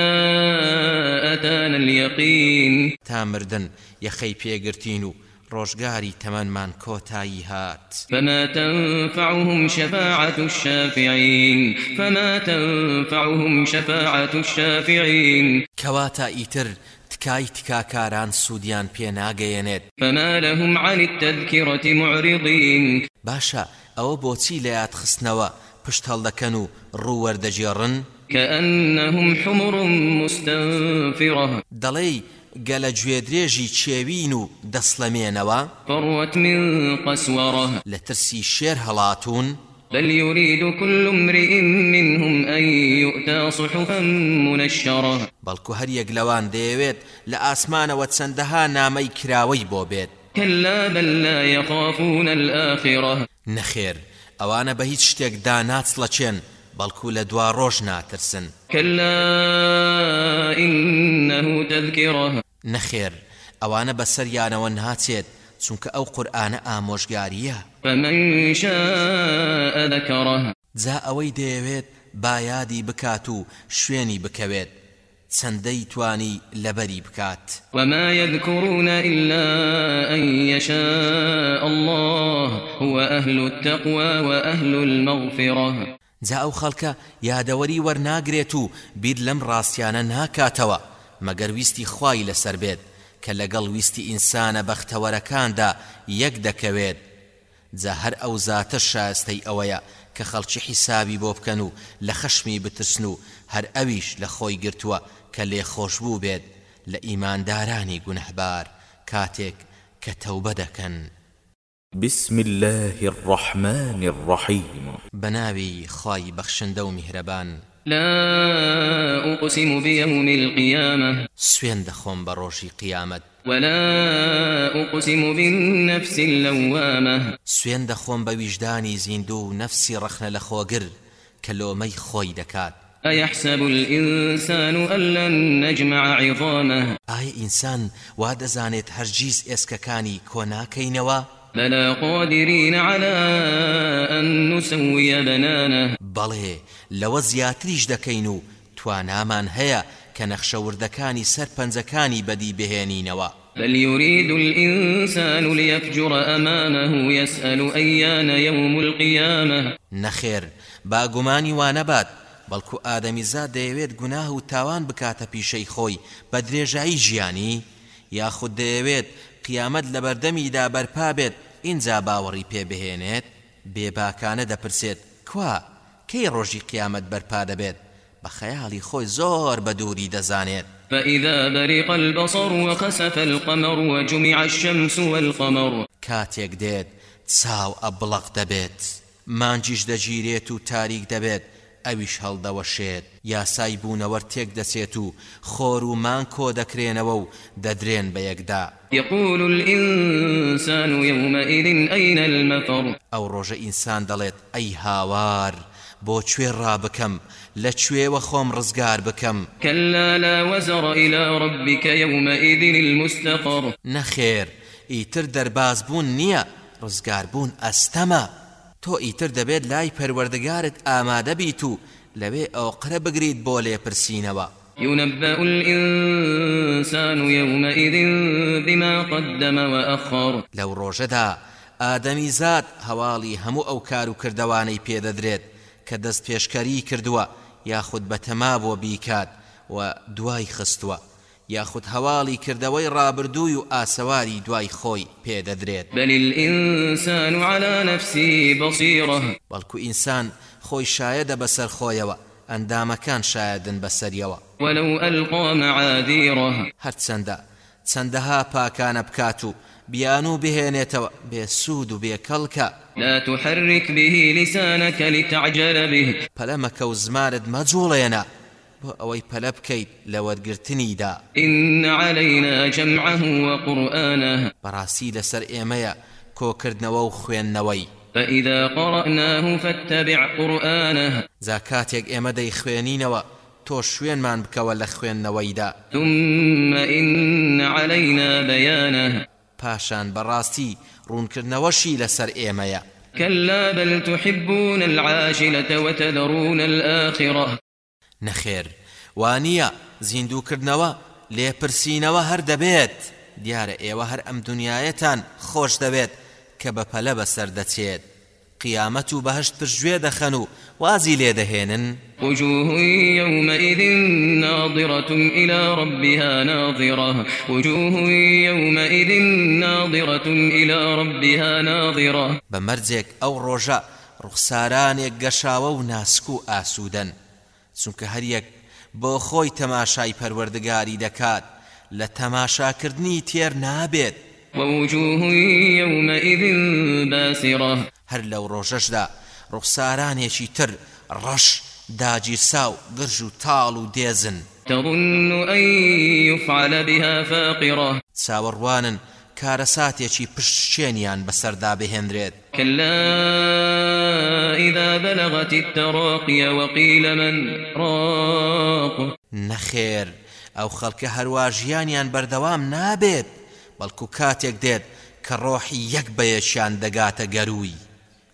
أتانا اليقين تا مردن یەخەی پێگرتین و ڕۆژگاری تەمەنمان کۆتایی هات. فما تنفعهم شفاعة الشافعين. فما تنفعهم شفاعة الشافعين. کەواتە ئیتر تکای تکاکاران سوودیان پێ ناگەیەنێت. فما لهم عن التذكرة معرضين. باشە ئەوە بۆچی لە یاد خستنەوە؟ پشت هەڵدەکەن و ڕووەردەجێڕن كأنهم حمر مستنفرة. دەڵێ گەلە گوێدرێژی چێوین و دەسڵەمێنەوە فرت من قسورة. لە ترسی شێر هەڵاتون بل يريد كل امرئ منهم أن يؤتى صحفا منشرة. لەوان دەیەوێت لە ئاسمانەوە چەندەها نامەی کراوەی بۆ بێت. كلا بل لا يخافون الآخرة. نەخێر ئەوانە بە هیچ شتێکدا ناچڵەچێن بەڵکو لە دوا ڕۆژ ناترسن. كلا إنه تذكرة. نەخێر. ئەوانە بەسەریانەوە ناچێت چونکە ئەو قورآانە ئامۆژگاریە جا ئەوەی دەیەوێت بایادی بکات و شوێنی بکەوێت. چەندەی توانی لەبەری بکات. وما يذكرون إلا أن يشاء الله هو أهل التقوى وأهل المغفرة. جا ئەو خەڵکە یادەوەری وەرناگرێت و بیر لەم ڕاستیانە ناکاتەوە. مەگەر ویستی خوای لەسەر بێت کە لەگەڵ ویستی ئینسانە بەختەوەرەکاندا یەک دەکەوێت. جا هەر ئەو زاتە شایستەی ئەوەیە کە خەڵکی حیسابی بۆ بکەن و لە خەشمی بترسن و هەر ئەویش لە خۆی گرتووە کە لێ خۆشببوو بێت. لە ئیماندارانی گونەهبار کاتێک کە تەوبە دەکەن. بسم الله الرحمن الرحيم بناوي خاي بخشندە و میهرەبان. لا أقسم بيوم القيامة. سوێن دەخۆم بە ڕۆژی قیامەت. ولا أقسم بالنفس اللوامة. سوێن دەخۆم بە ویژدانی زیندوو و نەفسی ڕەخنە لە خۆگر کە لۆمەی خۆی دەکات. أيحسب الإنسان أن لن نجمع عظامه؟ ئایا ئینسان وا دەزانێت هەرگیز ئێسکەکانی بلى قادرين على أن نسوي بنانه. بەڵێ لەوە زیاتریش دەکەین و توانامان هەیە کە نەخشەوردەکانی سەر پەنجەکانی بەدی بهێنینەوە بل يريد الإنسان ليفجر أمامه يسأل أيان يوم القيامة. نەخێر باگومانی وانەبات بەڵکو ئادەمیزاد دەیەوێت گوناه و تاوان بکاتە پیشەی خۆی بە درێژایی ژیانی یاخود دەیەوێت قیامەت لە بەردەمیدا بەرپا بێت. ئینجا باوەڕی پێ بهێنێت بێباکانە دەپرسێت کوا کەی ڕۆژی قیامەت بەرپا دەبێت؟ بە خەیاڵی خۆی زۆر بە دووری دەزانێت. فإذا برق البصر وخسف القمر وجمع الشمس والقمر کاتێک دێت چاو ئەبڵق دەبێت. مانگیش دەگیرێت و تاریک دەبێت. ئەویش هەڵدەوەشێت. یاسای بوونەوە تێک دەچێت و خۆر و مانگ کۆ دەکرێنەوە و دەدرێن بە یەکدا. يقول الإنسان يومئذ أين المفر؟ ئەو ڕۆژە ئینسان دەڵێت ئەی هاوار بۆ کوێ ڕابکەم لە کوێوە خۆم ڕزگار بکەم؟ كلا لا وزر إلى ربك يومئذ المستقر. نەخێر ئیتر دەرباز بوون نییە ڕزگار بوون ئەستەمە. تۆ ئیتر دەبێت لای پەروەردگارت ئامادە بیت و لەوێ ئۆقرە بگریت بۆ لێپرسینەوە. ينبأ الإنسان يومئذ بما قدم وأخر. لەو ڕۆژەدا ئادەمی زاد هەواڵی هەموو ئەو کارو کردەوانەی پێ دەدرێت کە دەست پێشکەری کردووە یاخود بەتەما بووە بیکات ودواي خستوا یاخود هەواڵی کردەوەی ڕابردووی و ئاسەواری دوای خۆی پێدەدرێت. بل الإنسان على نفسه بصيرة. بەڵکو ئینسان خۆی شایەدە بەسەر خۆیەوە ئەندامەکان شایدن بەسەریەوە. ولو ألقى معاذيره. هەرچەندە چەندەها پاکانە بکات و بیان و بهێنێتەوە بێسوود و بێکەڵکە لا تحرك به لسانك لتعجل به. پەلەمەکە و زمانت مەجوڵێنە. بۆ ئەوەی پەلە بکەیت لە وەرگرتنیدا. إن علينا جمعه وقرآنه. بەڕاستی لەسەر ئێمەیە کۆکردنەوە و خوێندنەوەی. فإذا قرأناه فاتبع قرآنه. ئێمە دەی خوێنینەوە تۆ شوێنمان بکەوە لە خوێندنەوەیدا. ثم إن علينا بيانه. پاشان بەڕاستی ڕوونکردنەوەشی لەسەر ئێمەیە. كلا بل تحبون العاجلة وتذرون الآخرة. نەخێر. وانە زیندووکردنەوە لێپرسینەوە هەر دەبێت. دیارە ئێوە هەر ئەم دنیاەتان خۆش دەبێت کە بە پەلە بەسەر دەچێت. قیامەت و بەهشت پشتگوێ دەخەن و وازی لێ دەهێنن وجوه يومئذ ناظرة إلى ربها ناظرة. وجوه يومئذ ناظرة إلى ربها ناظرة. بەمەرجێک ئەو ڕۆژە ڕوخسارانێک گەشاوە و ناسک و ئاسوودەن. چونکە هەریەک بۆ خۆی تەماشای پەروەردگاری دەکات لە تەماشاکردنی تێر نابێت. ووجوه يومئذ باسرة. هەر لەو ڕۆژەشدا ڕوخسارانێکی تر ڕەش داگیرسا و گرژ و تاڵ و دێزن. تظن أن يفعل بها فاقرة. چاوەڕوانن کارەساتێکی پشتشێنیان بەسەردا بهێنرێت كلا إذا بلغت التراقي وقيل من راق. نەخێر ئەو خەڵکە هەروە ژیانیان بەردەوام نابێت بەڵکو کاتێک دێت کە ڕۆحی یەک بەیەشیان دەگاتە گەروی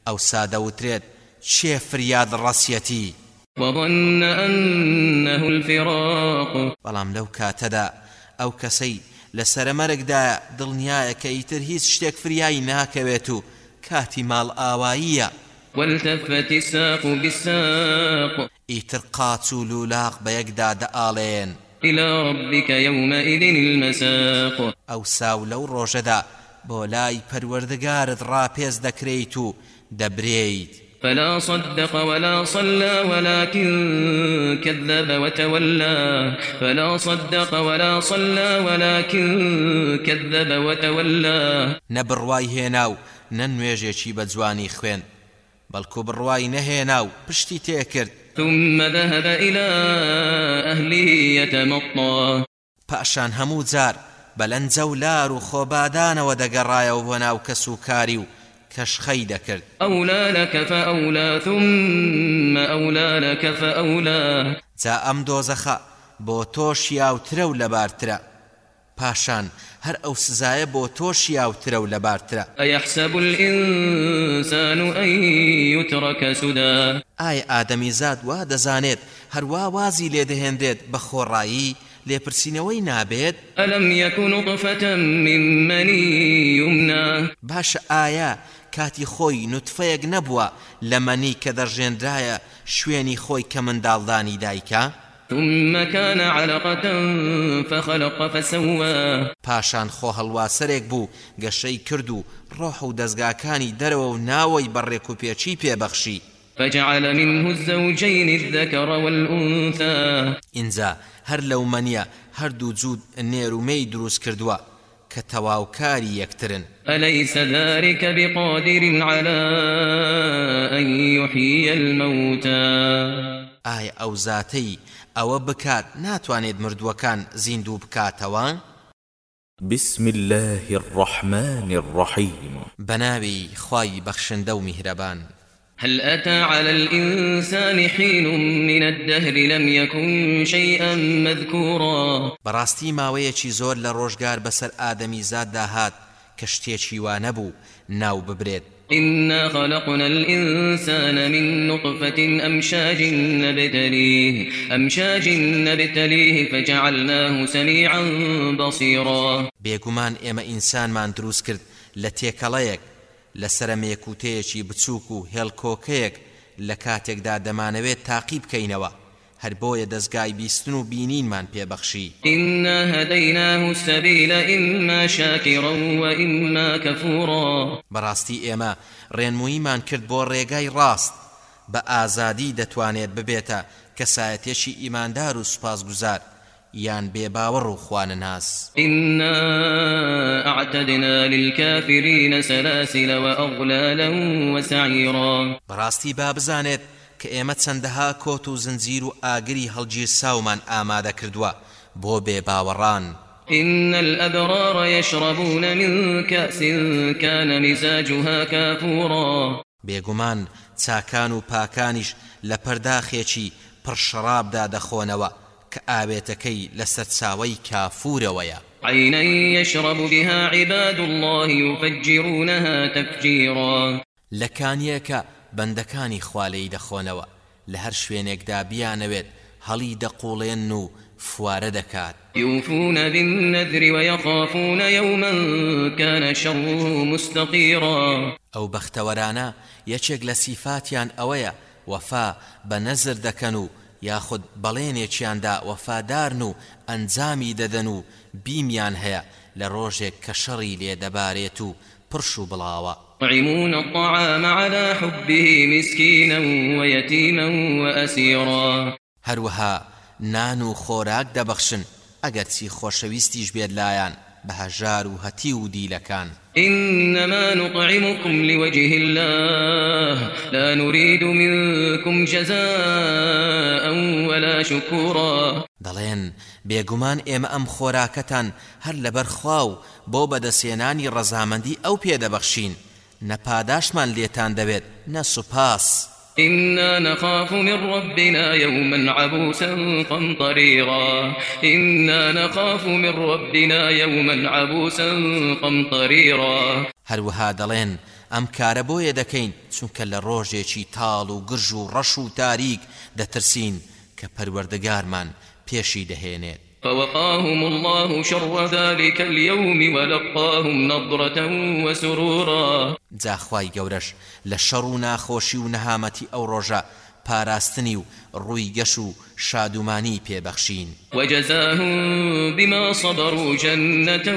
ئەو سادەوترێت چێ فریاد ڕەسیەتی؟ وظن أنه الفراق. بەڵام لەو کاتەدا ئەو کەسەی لە سەرمەرگدا دڵنیایە کە ئیتر هیچ شتێک فریایی ناکەوێت و کاتی ماڵ ئاواییە. والتفت الساق بالساق. ئیتر قاچ و لولاق بە یەکدا دەئاڵێن إلى ربك يومئذ المساق. ئەو ساو لەو ڕۆژەدا بۆ لای پەروەردگارت ڕاپێز دەکرێیت و دەبرێیت. فلا صدق ولا صلى ولكن كذب وتولى. فلا صدق ولا صلى ولكن كذب وتولى. نەبڕوای هێنا و نەنوێژێکی بە جوانی خوێن بەڵکو بڕوای نەهێنا و پشتی تێکرد ثم ذهب إلى أهله يتمطى. پاشان هەموو جار بەلەنجە و لار و خۆبادانەوە دەگەڕایەوە بۆ ناو و. کەشخەی دەکرد أولى لك فأولى ثم أولى لك فأولى. جا ئەم دۆزەخە بۆ تۆش یاوترە و لەبارترە. پاشان هەر ئەو سزایە بۆ تۆش یاوترە و لەبارترە. أيحسب الإنسان أن يترك سدى. ئایا ئادەمی زاد وا دەزانێت هەروە وازی لێ دەهێندێت بە خۆڕایی لێپرسینەوەی نابێت؟ ألم يك نطفة من مني يمنى باشە ئایا کاتی خۆی نوتفەیەک نەبووە لە مەنی کە دەڕژێنرایە شوێنی خۆی کە منداڵدانی دایکە؟ ثم كان علقة فخلق فسوى. پاشان خۆ هەڵواسەرێک بوو گەشەی کرد و ڕۆح و دەستگاکانی دەرەوە و ناوەی بەڕێک و پێچی پێبەخشی. فجعل منه الزوجين الذكر والأنثى. ئینجا هەر لەو مەنیە هەردوو جوود نێرومەی دروست کردووە. کە تەواوکاری یەکترن أليس ذلك بقادر على أن يحيي الموتى؟ ئایا ئەو زاتەی ئەوە بکات ناتوانێت مردووەکان زیندوو بکاتەوە بسم الله الرحمن الرحيم. بەناوی خوای بەخشندە و میهرەبان هل أتى على الإنسان حين من الدهر لم يكن شيئا مذكورا؟ بەڕاستی ماوەیەکی زۆر لە ڕۆژگار بەسەر ئادەمی زاد داهات کە شتێکی وا نەبوو ناو ببرێت. إنا خلقنا الإنسان من نطفة أمشاج نبتليه أمشاج نبتليه فجعلناه سميعا بصيرا. بێگومان ئێمە ئینسانمان دروست کرد لە تێکەڵەیەک لە سەرمێک و تەیەکی بچووک و هێڵکۆکەیەک لە کاتێکدا دەمانەوێت تاقی بکەینەوە. هەر بۆیە دەستگای بیستن و بینینمان پێبەخشی. إنا هديناه السبيل إما شاكرا وإما كفورا. بەڕاستی ئێمە ڕێنمویمان کرد بۆ ڕێگای ڕاست. بە ئازادی دەتوانێت ببێتە کەسایەتێکی ئیماندار و سوپاسگوزار. یان بێباوەڕ و خوانەناس إنا أعتدنا للكافرين سلاسل وأغلالا وسعيرا. بەڕاستی با بزانێت کە ئێمە چەندەها کۆت و زنجیر و ئاگری هەڵگیر ساومان ئامادە کردووە بۆ بێ باوەڕان إن الأبرار يشربون من كأس كان مزاجها كافورا. بێگومان چاکان و پاکانیش لە پەرداخێکی پڕشڕابدا دەخۆنەوە. کە ئاوێتەکەی لەسەر چاوەی کافورەوەیە عينا يشرب بها عباد الله يفجرونها تفجيرا. لە کانیەکە بەندەکانی خوالەی دەخۆنەوە. لە هەر شوێنێکدا بیانەوێت هەڵی دەقوڵێن و فوارە دەکات. يوفون بالنذر ويخافون يوما كان شره مستطيرا ئەو بەختەوەرانە یەکێک لە سیفاتیان ئەوەیە وەفا بە نەزر دەکەن و یاخود بەڵێنێکیاندا وەفادارن و ئەنجامی دەدەن و بیمیان هەیە لە ڕۆژێک کە شەڕی لێ دەبارێت و پرش و بڵاوە. يطعمون الطعام على حبه مسكينا ويتيما وأسيرا. هەروەها نان و خۆراک دەبەخشن ئەگەرچی خۆشەویستیش بێت لایەن بە هەژار و هەتی و دیلەکان. إنما نطعمكم لوجه الله. لا نريد منكم جزاء ولا شكورا. دەڵێن بێگومان ئێمە ئەم خۆراکەتان هەر لەبەر خوا و بۆ بەدەسێنانی ڕەزامەندی ئەو پێدەبەخشین. نەپاداشمان لێتان دەوێت نە سوپاس إنا نخاف من ربنا يوما عبوسا قمطريرا. إنا نخاف من ربنا يوما عبوسا قمطريرا. هەروەها دەڵێن ئەم کارە بۆیە دەکەین چونکە لە ڕۆژێکی تاڵ و گرژ و ڕەش و تاریک دەترسین کە پەروەردەگارمان فوقاهم الله شر ذلك اليوم ولقاهم نضرة وسرورا. جاخوای گەورەش لە شەڕ و ناخۆشی و نەهامەتی ئەو ڕۆژە پاراستنی و ڕووی گەش و شادومانی پێبەخشین. بما صبروا جنة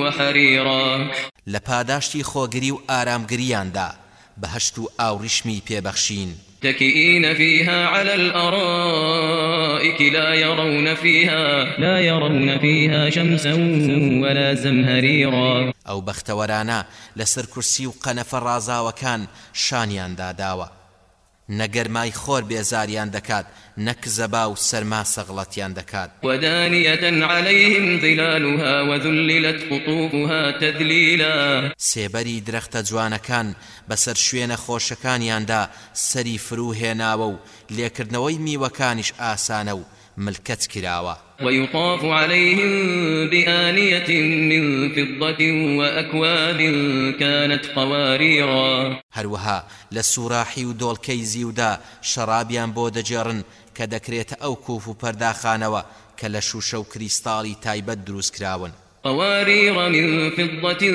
وحريرا. لە پاداشتی خۆگری و ئارامگریاندا بەهشت و ئاوریشمی پێبەخشین. متكئين فيها على الأرائك لا يرون فيها لا يرون فيها شمسا ولا زمهريرا. ئەو بەختەوەرانە لەسەر کورسی و قەنەفە ڕازاوەکان شانیان داداوە نەگەرمای خۆر بێزاریان دەکات نەک زەبا و سەرما سەغڵەتیان دەکات. ودانية عليهم ظلالها وذللت قطوفها تذليلا. سێبەری درەختە جوانەکان بەسەر شوێنە خۆشەکانیاندا سەری فروهێناوە و لێکردنەوەی میوەکانیش ئاسانە و ملكت كراوة ويطاف عليهم بآنية من فضة وأكواب كانت قواريرا هروها لسوراحي ودول كيزي ودا شرابيان بود جارن كدكريت أو كوفو پرداخانوا کە لە شوشە و کریستاڵی تایبەت دروست کراون قوارير من فضة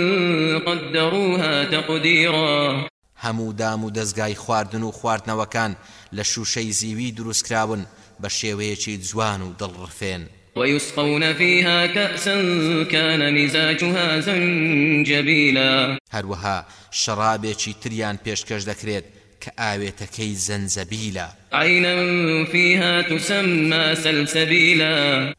قدروها تقديرا. هەموو دام و دەستگای خواردن و خواردنەوەکان لە شوشەی زیوی دروستکراون بە شێوەیەکی جوان و دڵڕفێن. ويسقون فيها كأسا كان مزاجها زنجبيلا. شەرابێکی تریان پێشکەش دەکرێت کە ئاوێتەکەی زەنجەبیلە. عينا فيها تسمى سلسبيلا.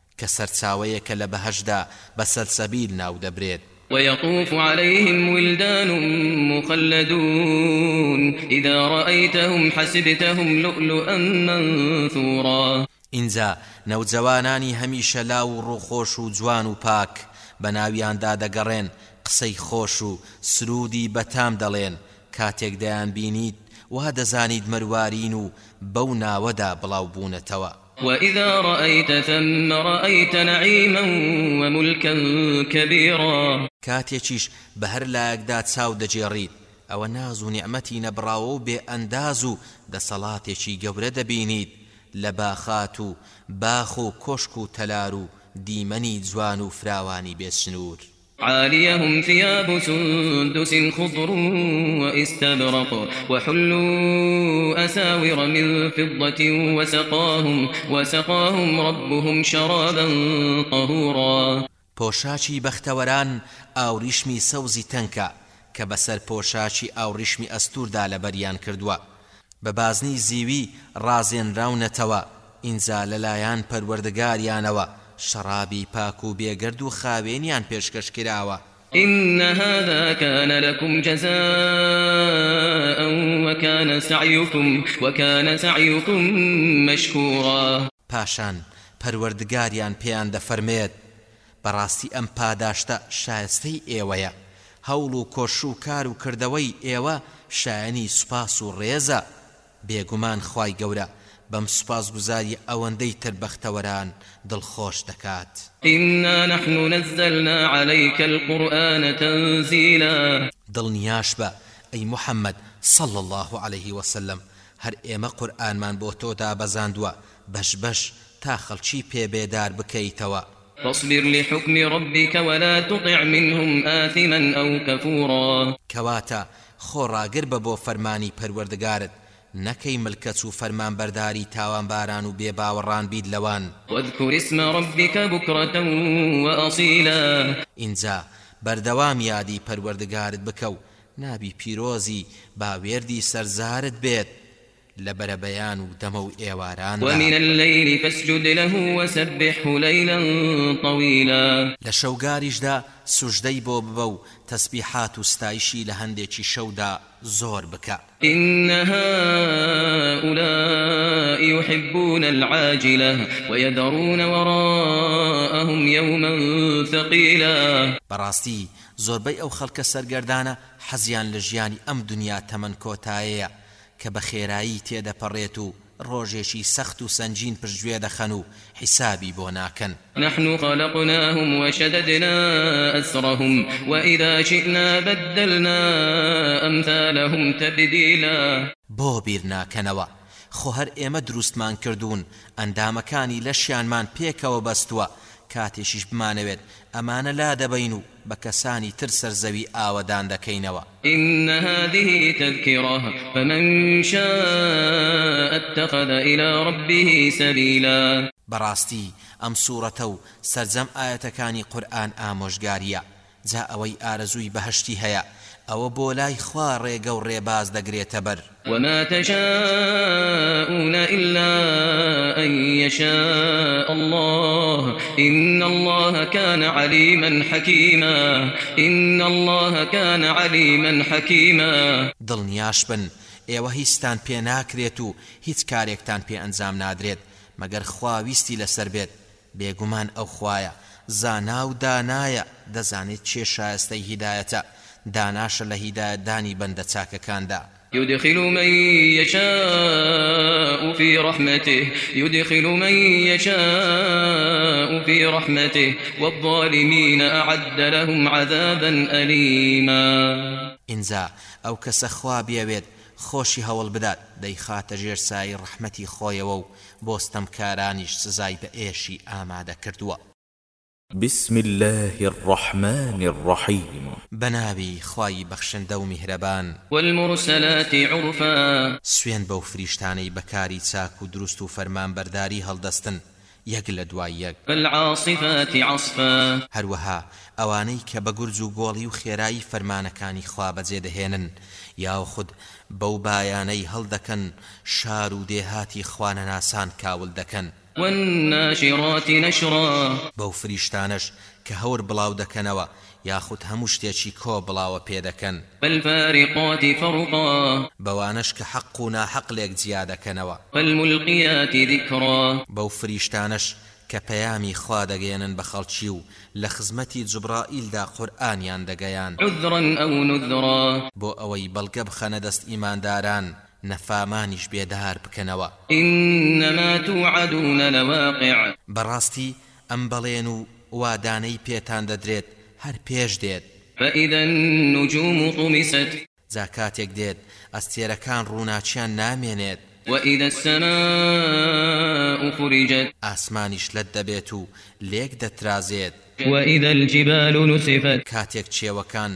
بەهشدا بە سەرسەبیل ناو دەبرێت ويطوف عليهم ولدان مخلدون. إذا رأيتهم حسبتهم لؤلؤا منثورا. اینجا نەوجەوانانی هەمیشە لاو و ڕووخۆش و جوان و پاک بە ناویاندا دەگەڕێن قسەی خۆش و سرودی بەتام دەڵێن. کاتێک دەیان بینیت وا دەزانیت مروارین و وإذا رأيت ثم رأيت نعيما وملكا كبيرا. کاتێکیش بە هەر لایەکدا چاو دەجێڕیت ئەوە ناز و نیعممەتی نەبراوە و بێ ئەنداز و دەسەڵاتێکی گەورە دەبینیت. لە باخات و باخ و عاليهم ثياب سندس خضر واستبرق وحلوا أساور من فضة وسقاهم, وسقاهم ربهم شرابا طهورا. پۆشاچی بەختەوەران ئاوریشمی سەوزی تەنکە کە بەسەر پۆشاچی ئاوریشمی ئەستوردا لە بەریان کردووە. بە بازنی زیوی ڕازێنراونەتەوە ئینجا لەلایەن پەروەردگاریانەوە. شەرابی پاک و بێگرد و خاوێنیان پێشکەش کراوە. إن هذا كان لكم جزاء وكان سعيكم وكان سعيكم مشكورا. پاشان پەروەردگاریان پێیان دەفەرمێت. بەڕاستی ئەم پاداشتە شایستەی ئێوەیە. هەوڵ و کۆش و کار و کردەوەی ئێوە شایانی سوپاس و ڕێزە. بێگومان خی گەورە. بەم سوپاس گوزاری ئەوەندەی تر بەختەوەران دڵخۆش دەکات. إنا نحن نزلنا عليك القرآن تنزيلا. دڵنیاش بە ئەی محەممەد صل الله عليه وسلم هەر ئێمە قورآنمان بۆ تۆدا بەزاندووە بەش بەش تا خەڵکی پێبێدار بکەیتەوە. فاصبر لحكم ربك ولا تطع منهم آثما أو كفورا. کەواتە خۆڕاگر بە بۆ فەرمانی پەروەردگارت. نەکەی ملکەچ و فەرمان بەرداری تاوانباران و بێ باوەڕان بیت لەوان. واذكر اسم ربك بكرة وأصيلا. اینجا بەردەوام یادی پەروەردگارت بکە و نابی پیرۆزی باوێردی سەرزارت بێت. لە بەرەبەیان و دەمە و ئێواران ومن الليل فاسجد له وسبحه ليلا طويلا. لە شەوگاریشدا سوژدەی بۆ ببە و تەسبیحات و ستایشی لە هەندێکی شەودا. زۆر بکە. إن هؤلاء يحبون العاجلة ويذرون وراءهم يوما ثقيلا. بەڕاستی زۆربەی ئەو خەڵکە سەرگەردانە حەزیان لە ژیانی ئەم دنیا تەمەەن کۆتایەیە کە بە خێرایی تێدەپەڕێت و ڕۆژێکی سەخت و سنجین پشتگوێ دەخەن و حیسابی بۆ ناکەن نحن خلقناهم وشددنا أسرهم وإذا شئنا بدلنا أمثالهم تبديلا. بۆ بیر ناکەنەوە خۆ هەر ئێمە دروستمان کردوون ئەندامەکانی لەشیانمان پێکەوە بەستووە. کاتێکیش بمانەوێت ئەمانە لا دەبین و بە کەسانی تر سەرزەوی ئاوەدان دەکەینەوە. إن هذه تذكرة فمن شاء اتخذ إلى ربه سبيلا. بەڕاستی ئەم سوورەتە و سەرجەم ئاەتەکانی قورآن ئامۆژگاریە جا ئەوەی ئارەزووی بەهشتی هەیە ئەوە بۆ لای خوا ڕێگە و ڕێباز دەگرێتە بەر وما تشاءون إلا أن يشاء الله. إن الله كان عليما حكيما. إن الله كان عليما حكيما. دڵنیاش بن. ئێوە هیچتان پێ ناکرێت و هیچ کارێکتان پێ ئەنجام نادرێت. مەگەر خواویستی لەسەر بێت بێگومان ئەو خوایە. زانا و دانایە دەزانێت چێ شایستەی هیدایەتە. داناشە لە هیدایەتدانی بەندە چاکەکاندا. يدخل من يشاء في رحمته يدخل من يشاء في رحمته والظالمين أعد لهم عذابا أليما. ئینجا ئەو کەسە خوا بێوێت خۆشی هەوڵ بدات. دەیخاتە ژێر سایەی ڕحمەتی خۆیەوە و بۆ ستەمکارانیش سزای بە ئێشی ئامادە کردووە. بسم الله الرحمن الرحيم بەناوی خوای بەخشندە و میهرەبان والمرسلات عرفا. سوێند بەو فریشتانەی بە کاری چاک و دروست و فەرمانبەرداری هەڵدەستن یەک لە دوای یەک. فالعاصفات عصفا هەروەها ئەوانەی کە بە گورز و گۆڵی و خێرایی فەرمانەکانی خوا بەجێ دەهێنن یاو خود بەو بایانەی هەڵدەکەن شار و دێهاتی خوانە ناسان کاول دەکەن. والناشرات نشرا. بەو فریشتانش کە هەور بڵاو دەکەنەوە یاخود هەموو شتێکی کۆ بڵاوە پێدەکەن فالفارقات فرقا. بەوانش کە حەق و ناحەقلێک جیا دەکەنەوە فالملقيات ذكرا. بەو فریشتانش کە پەیامی خوا دەگەێنن بە خەڵکی و لە خزمەتی جوبرائیلدا قورئانیان دەگەیان. بۆ ئەوەی بەڵگە بخەنە دەست ئیمانداران نەفامانیش بێدار بکەنەوە. إنما توعدون لواقع. بەڕاستی ئەم بەڵێن و وادانەی پێتان دەدرێت هەر پێش دێت. فإذا النجوم طمست. جا کاتێک دێت ئەستێرەکان ڕووناچیان نامێنێت. وإذا السماء فرجت ئاسمانیش لەت دەبێت و لێک دەترازێت. وإذا الجبال نسفت کاتێک چێوەکان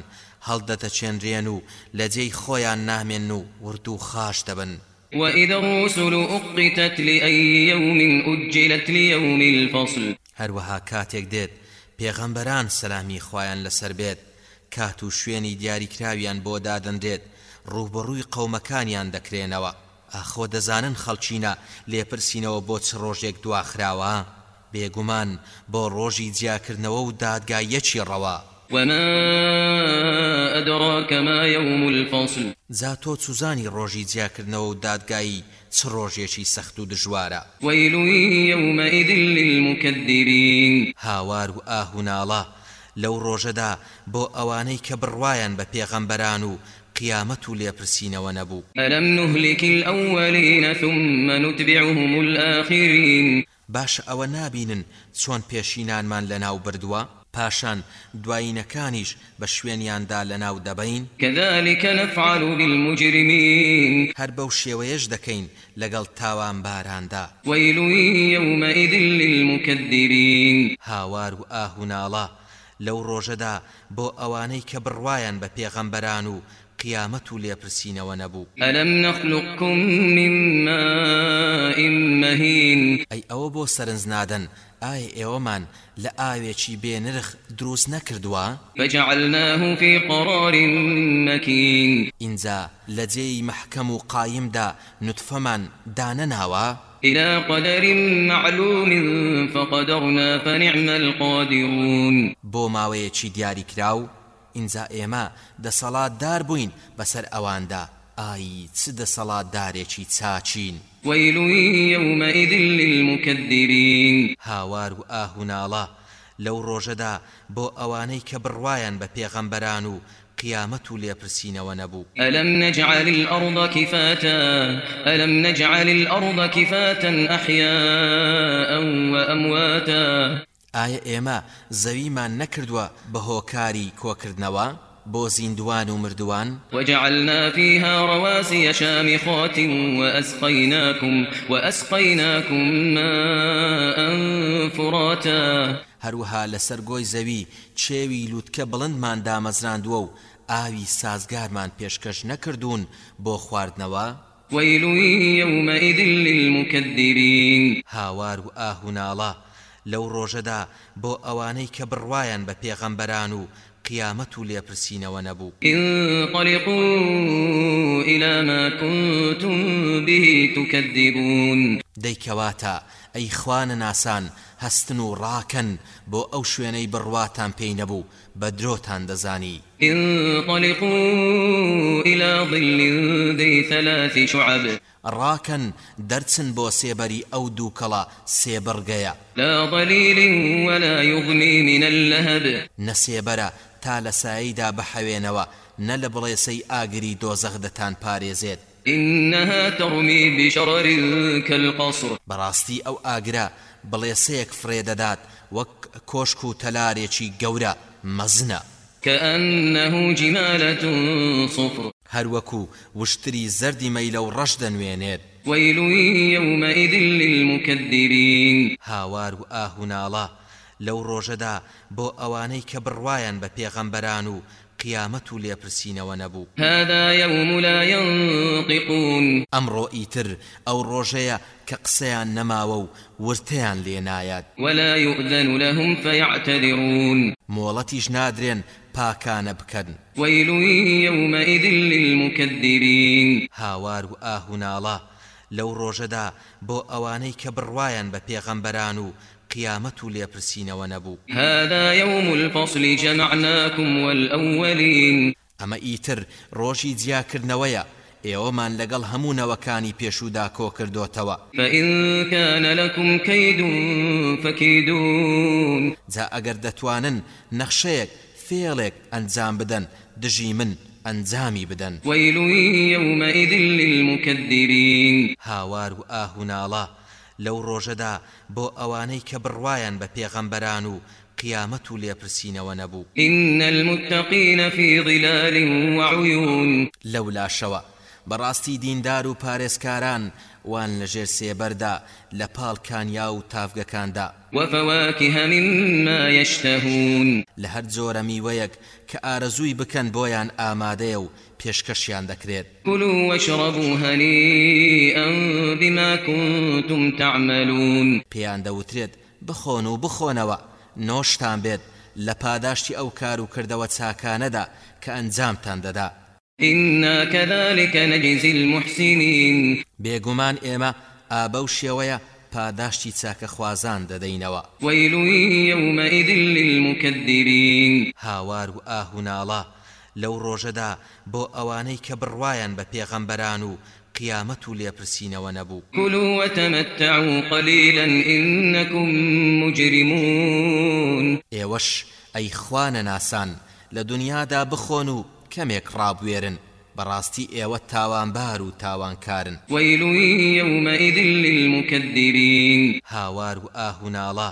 هەڵدەتە چێنرێن و لە جێی خۆیان نامێن و ورد و خاش دەبن. وإذا الرسل أقتت لأي يوم أجلت ليوم الفصل هەروەها کاتێک دێت پێغەمبەران سەلامی خۆیان لەسەر بێت. کات و شوێنی دیاریکراویان بۆ دادەندێت ڕوبەڕووی قەومەکانیان دەکرێنەوە. ئاخۆ دەزانن خەڵچینە لێپرسینەوە بۆ چ ڕۆژێک دواخراوە. بێگومان بۆ ڕۆژی جیاکردنەوە و دادگایەکی ڕەوە. وما أدراك ما يوم الفصل؟ جا تۆ چوزانی ڕۆژی جیاکردنەوە و دادگایی چ ڕۆژێکی سەخت و دژوارە. ويل يومئذ للمكذبين. هاوار و ئاهوناڵە لەو ڕۆژەدا بۆ ئەوانەی کە بڕوایان بە پێغەمبەران و قیامەت و لێپرسینەوە نەبوو ألم نهلك الأولين ثم نتبعهم الآخرين؟ باش ئەوە نابینن چۆن پێشینانمان لەناو بردووە؟ پاشان دوایینەکانیش بە شوێنیاندا لەناو دەبین كذلك نفعل بالمجرمين. هەر بەو شێوەیەش دەکەین لەگەڵ تاوان باراندا. ويل يومئذ للمكذبين. هاوار و ئاهوناڵە لەو ڕۆژەدا بۆ ئەوانەی کە بڕوایان بە پێغەمبەران و قیامەت و لێپرسینەوە نەبوو ألم نخلقكم من ماء مهين؟ ئەی ئەوە بۆ سەرنج نادەن ئایا ئێوەمان لە ئاوێکی بێنرخ دروست نەکردووە فجعلناه في قرار مكين. ئینجا لە جێی محکەم و قایمدا نوتفەمان دانەناوە إلى قدر معلوم فقدرنا فنعم القادرون. بۆ ماوەیەکی دیاری کراو؟ ئینجا ئێمە دەسەڵات دار بووین بەسەر ئەواندا. ئای چ دەسەڵاتدارێکی چاچین؟ ويل يومئذ للمكذبين هاوار و ئاهوناڵە لەو ڕۆژەدا بۆ ئەوانەی کە بڕوایان بە پێغەمبەران و قیامەت و لێپرسینەوە نەبوو. ألم نجعل الأرض كفاتا؟ ألم نجعل الأرض كفاتا أحياء وأمواتا؟ ئایا ئێمە زەویمان نەکردووە بە هۆکاری کۆکردنەوە بۆ زیندوان و مردووان؟ وجعلنا فيها رواسي شامخات وأسقيناكم وأسقيناكم ماء فراتا. هەروەها لەسەر گۆی زەوی چیای لووتکە بڵندمان دامەزراندووە و ئاوی سازگارمان پێشکەش نەکردوون بۆ خواردنەوە؟ ويل يومئذ للمكذبين. هاوار و ئاهوناڵە لەو ڕۆژەدا بۆ ئەوانەی کە بڕوایان بە پێغەمبەران و قیامەت و لێپرسینەوە نەبوو انطلقوا إلى ما كنتم به تكذبون. دەی کەواتە أي خوان ناسان هستنو راكن بو أو شويني برواتان بينبو بدروتان دزاني انطلقوا إلى ظل ذي ثلاث شعب. ڕاکەن دەرچن بۆ سێبەری ئەو دووکەڵە سێبڕگەیە لا ظليل ولا يغني من اللهب. نەسێبەرە تا لە ساییدا بەحەوێنەوە نە لە بڵێسەی ئاگری دۆزەخ دەتان پارێزێت. إنها ترمي بشرر كالقصر. بەڕاستی ئەو ئاگرا بڵێسەیەک فرێدەدات وەک کۆشک و تەلارێکی گەورە مەزنە. كأنه جمالة صفر. هەروەکو وشتری زەردی مەیلە و ڕەش دەنوێنێت ويل يومئذ للمكذبين. هاوار و ئاهوناڵە لەو ڕۆژەدا بۆ ئەوانەی کە بڕوایان بە پێغەمبەران و قیامەت و لێپرسینەوە نەبوو. هذا يوم لا ينطقون. ئەمڕۆ ئیتر ئەو ڕۆژەیە کە قسەیان نەماوە و ورتیان لێ نایات ولا يؤذن لهم فيعتذرون. مۆڵەتیش نادرێن پاکانە بکەن. ويل يومئذ للمكذبين. هاوار و ئاهوناڵە لەو ڕۆژەدا بۆ ئەوانەی کە بڕوایان بە پێغەمبەران و قیامەت و لێپرسینەوە نەبوو. هذا يوم الفصل جمعناكم والأولين. ئەمە ئیتر ڕۆژی جیاکردنەوەیە. ئێوەمان لەگەڵ هەموونەوەکانی پێشودا کۆ کردوتەوە. فإن كان لكم كيد فكيدون. جا ئەگەر دەتوانن نەخشەیەک فێڵێک ئەنجام بدەن دژی من ئەنجامی بدەن. ويل يومئذ للمكذبين. هاوار و ئاهوناڵە لەو ڕۆژەدا بۆ ئەوانەی کە بڕوایان بە پێغەمبەران و قیامەت و لێپرسینەوە نەبوو. إن المتقين في ظلال وعيون. لەو لاشەوە بەڕاستی دیندار و پارێزکاران وان لەژێر سێبەردا لە پاڵکانیا و تافگەکاندا وفواكه مما يشتهون. لە هەر جۆرە میوەیەک کە ئارەزووی بکەن بۆیان ئامادەیە و پێشکەشیان دەکرێت. كلوا واشربوا هنيئا بما كنتم تعملون. پێیان دەوترێت بخۆن و بخۆنەوە. نۆشتان بێت لە پاداشتی ئەو کار و کردەوە چاکانەدا کە ئەنجامتان دەدا. إنا كذلك نجزي المحسنين. بێگومان ئێمە ئابە و شێوەیە پاداشتی چاکە خوازان دەدەینەوە. ويل يومئذ للمكذبين. هاوار و ئاهوناڵە لەو ڕۆژەدا بۆ ئەوانەی کە بڕوایان بە پێغەمبەران و قیامەت و لێپرسینەوە نەبوو. كلوا وتمتعوا قليلا إنكم مجرمون. ئێوەش ئەی خوانە ناسان لە دنیادا بخۆن و کەمێک ڕابوێرن. بەڕاستی ئێوە تاوانبار و تاوانکارن. وەیلویمەئیدل للمکەدیرین هاوار و ئاهوناڵە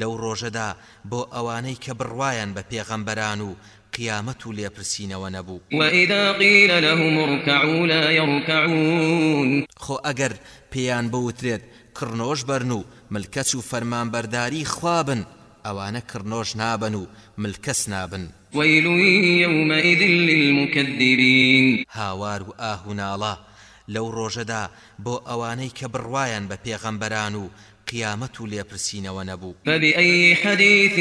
لەو ڕۆژەدا بۆ ئەوانەی کە بڕوایان بە پێغەمبەران و قیامەت و لێپرسینەوە نەبوو وإذا قيل لهم اركعوا لا يركعون. خۆ ئەگەر پێیان بوترێت کڕنوش بەرن و ملکەچ و فەرمانبەرداری خوا بن. ئەوانە کڕنوش نابەن و ملکەچ نابن. ويل يومئذ للمكذبين. هاوار و ئاهوناڵە لەو ڕۆژەدا بۆ ئەوانەی کە بڕوایان بە پێغەمبەران و قیامەت و لێپرسینەوە نەبوو. فبأي حديث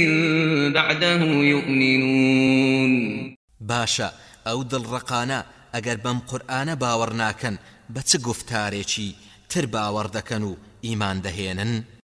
بعده يؤمنون؟ دڵڕقانە ئەگەر بەم قورآانە باوەڕ ناکەن بە چ گفتارێکی تر باوەڕ دەکەن و ئیمان دەهێنن؟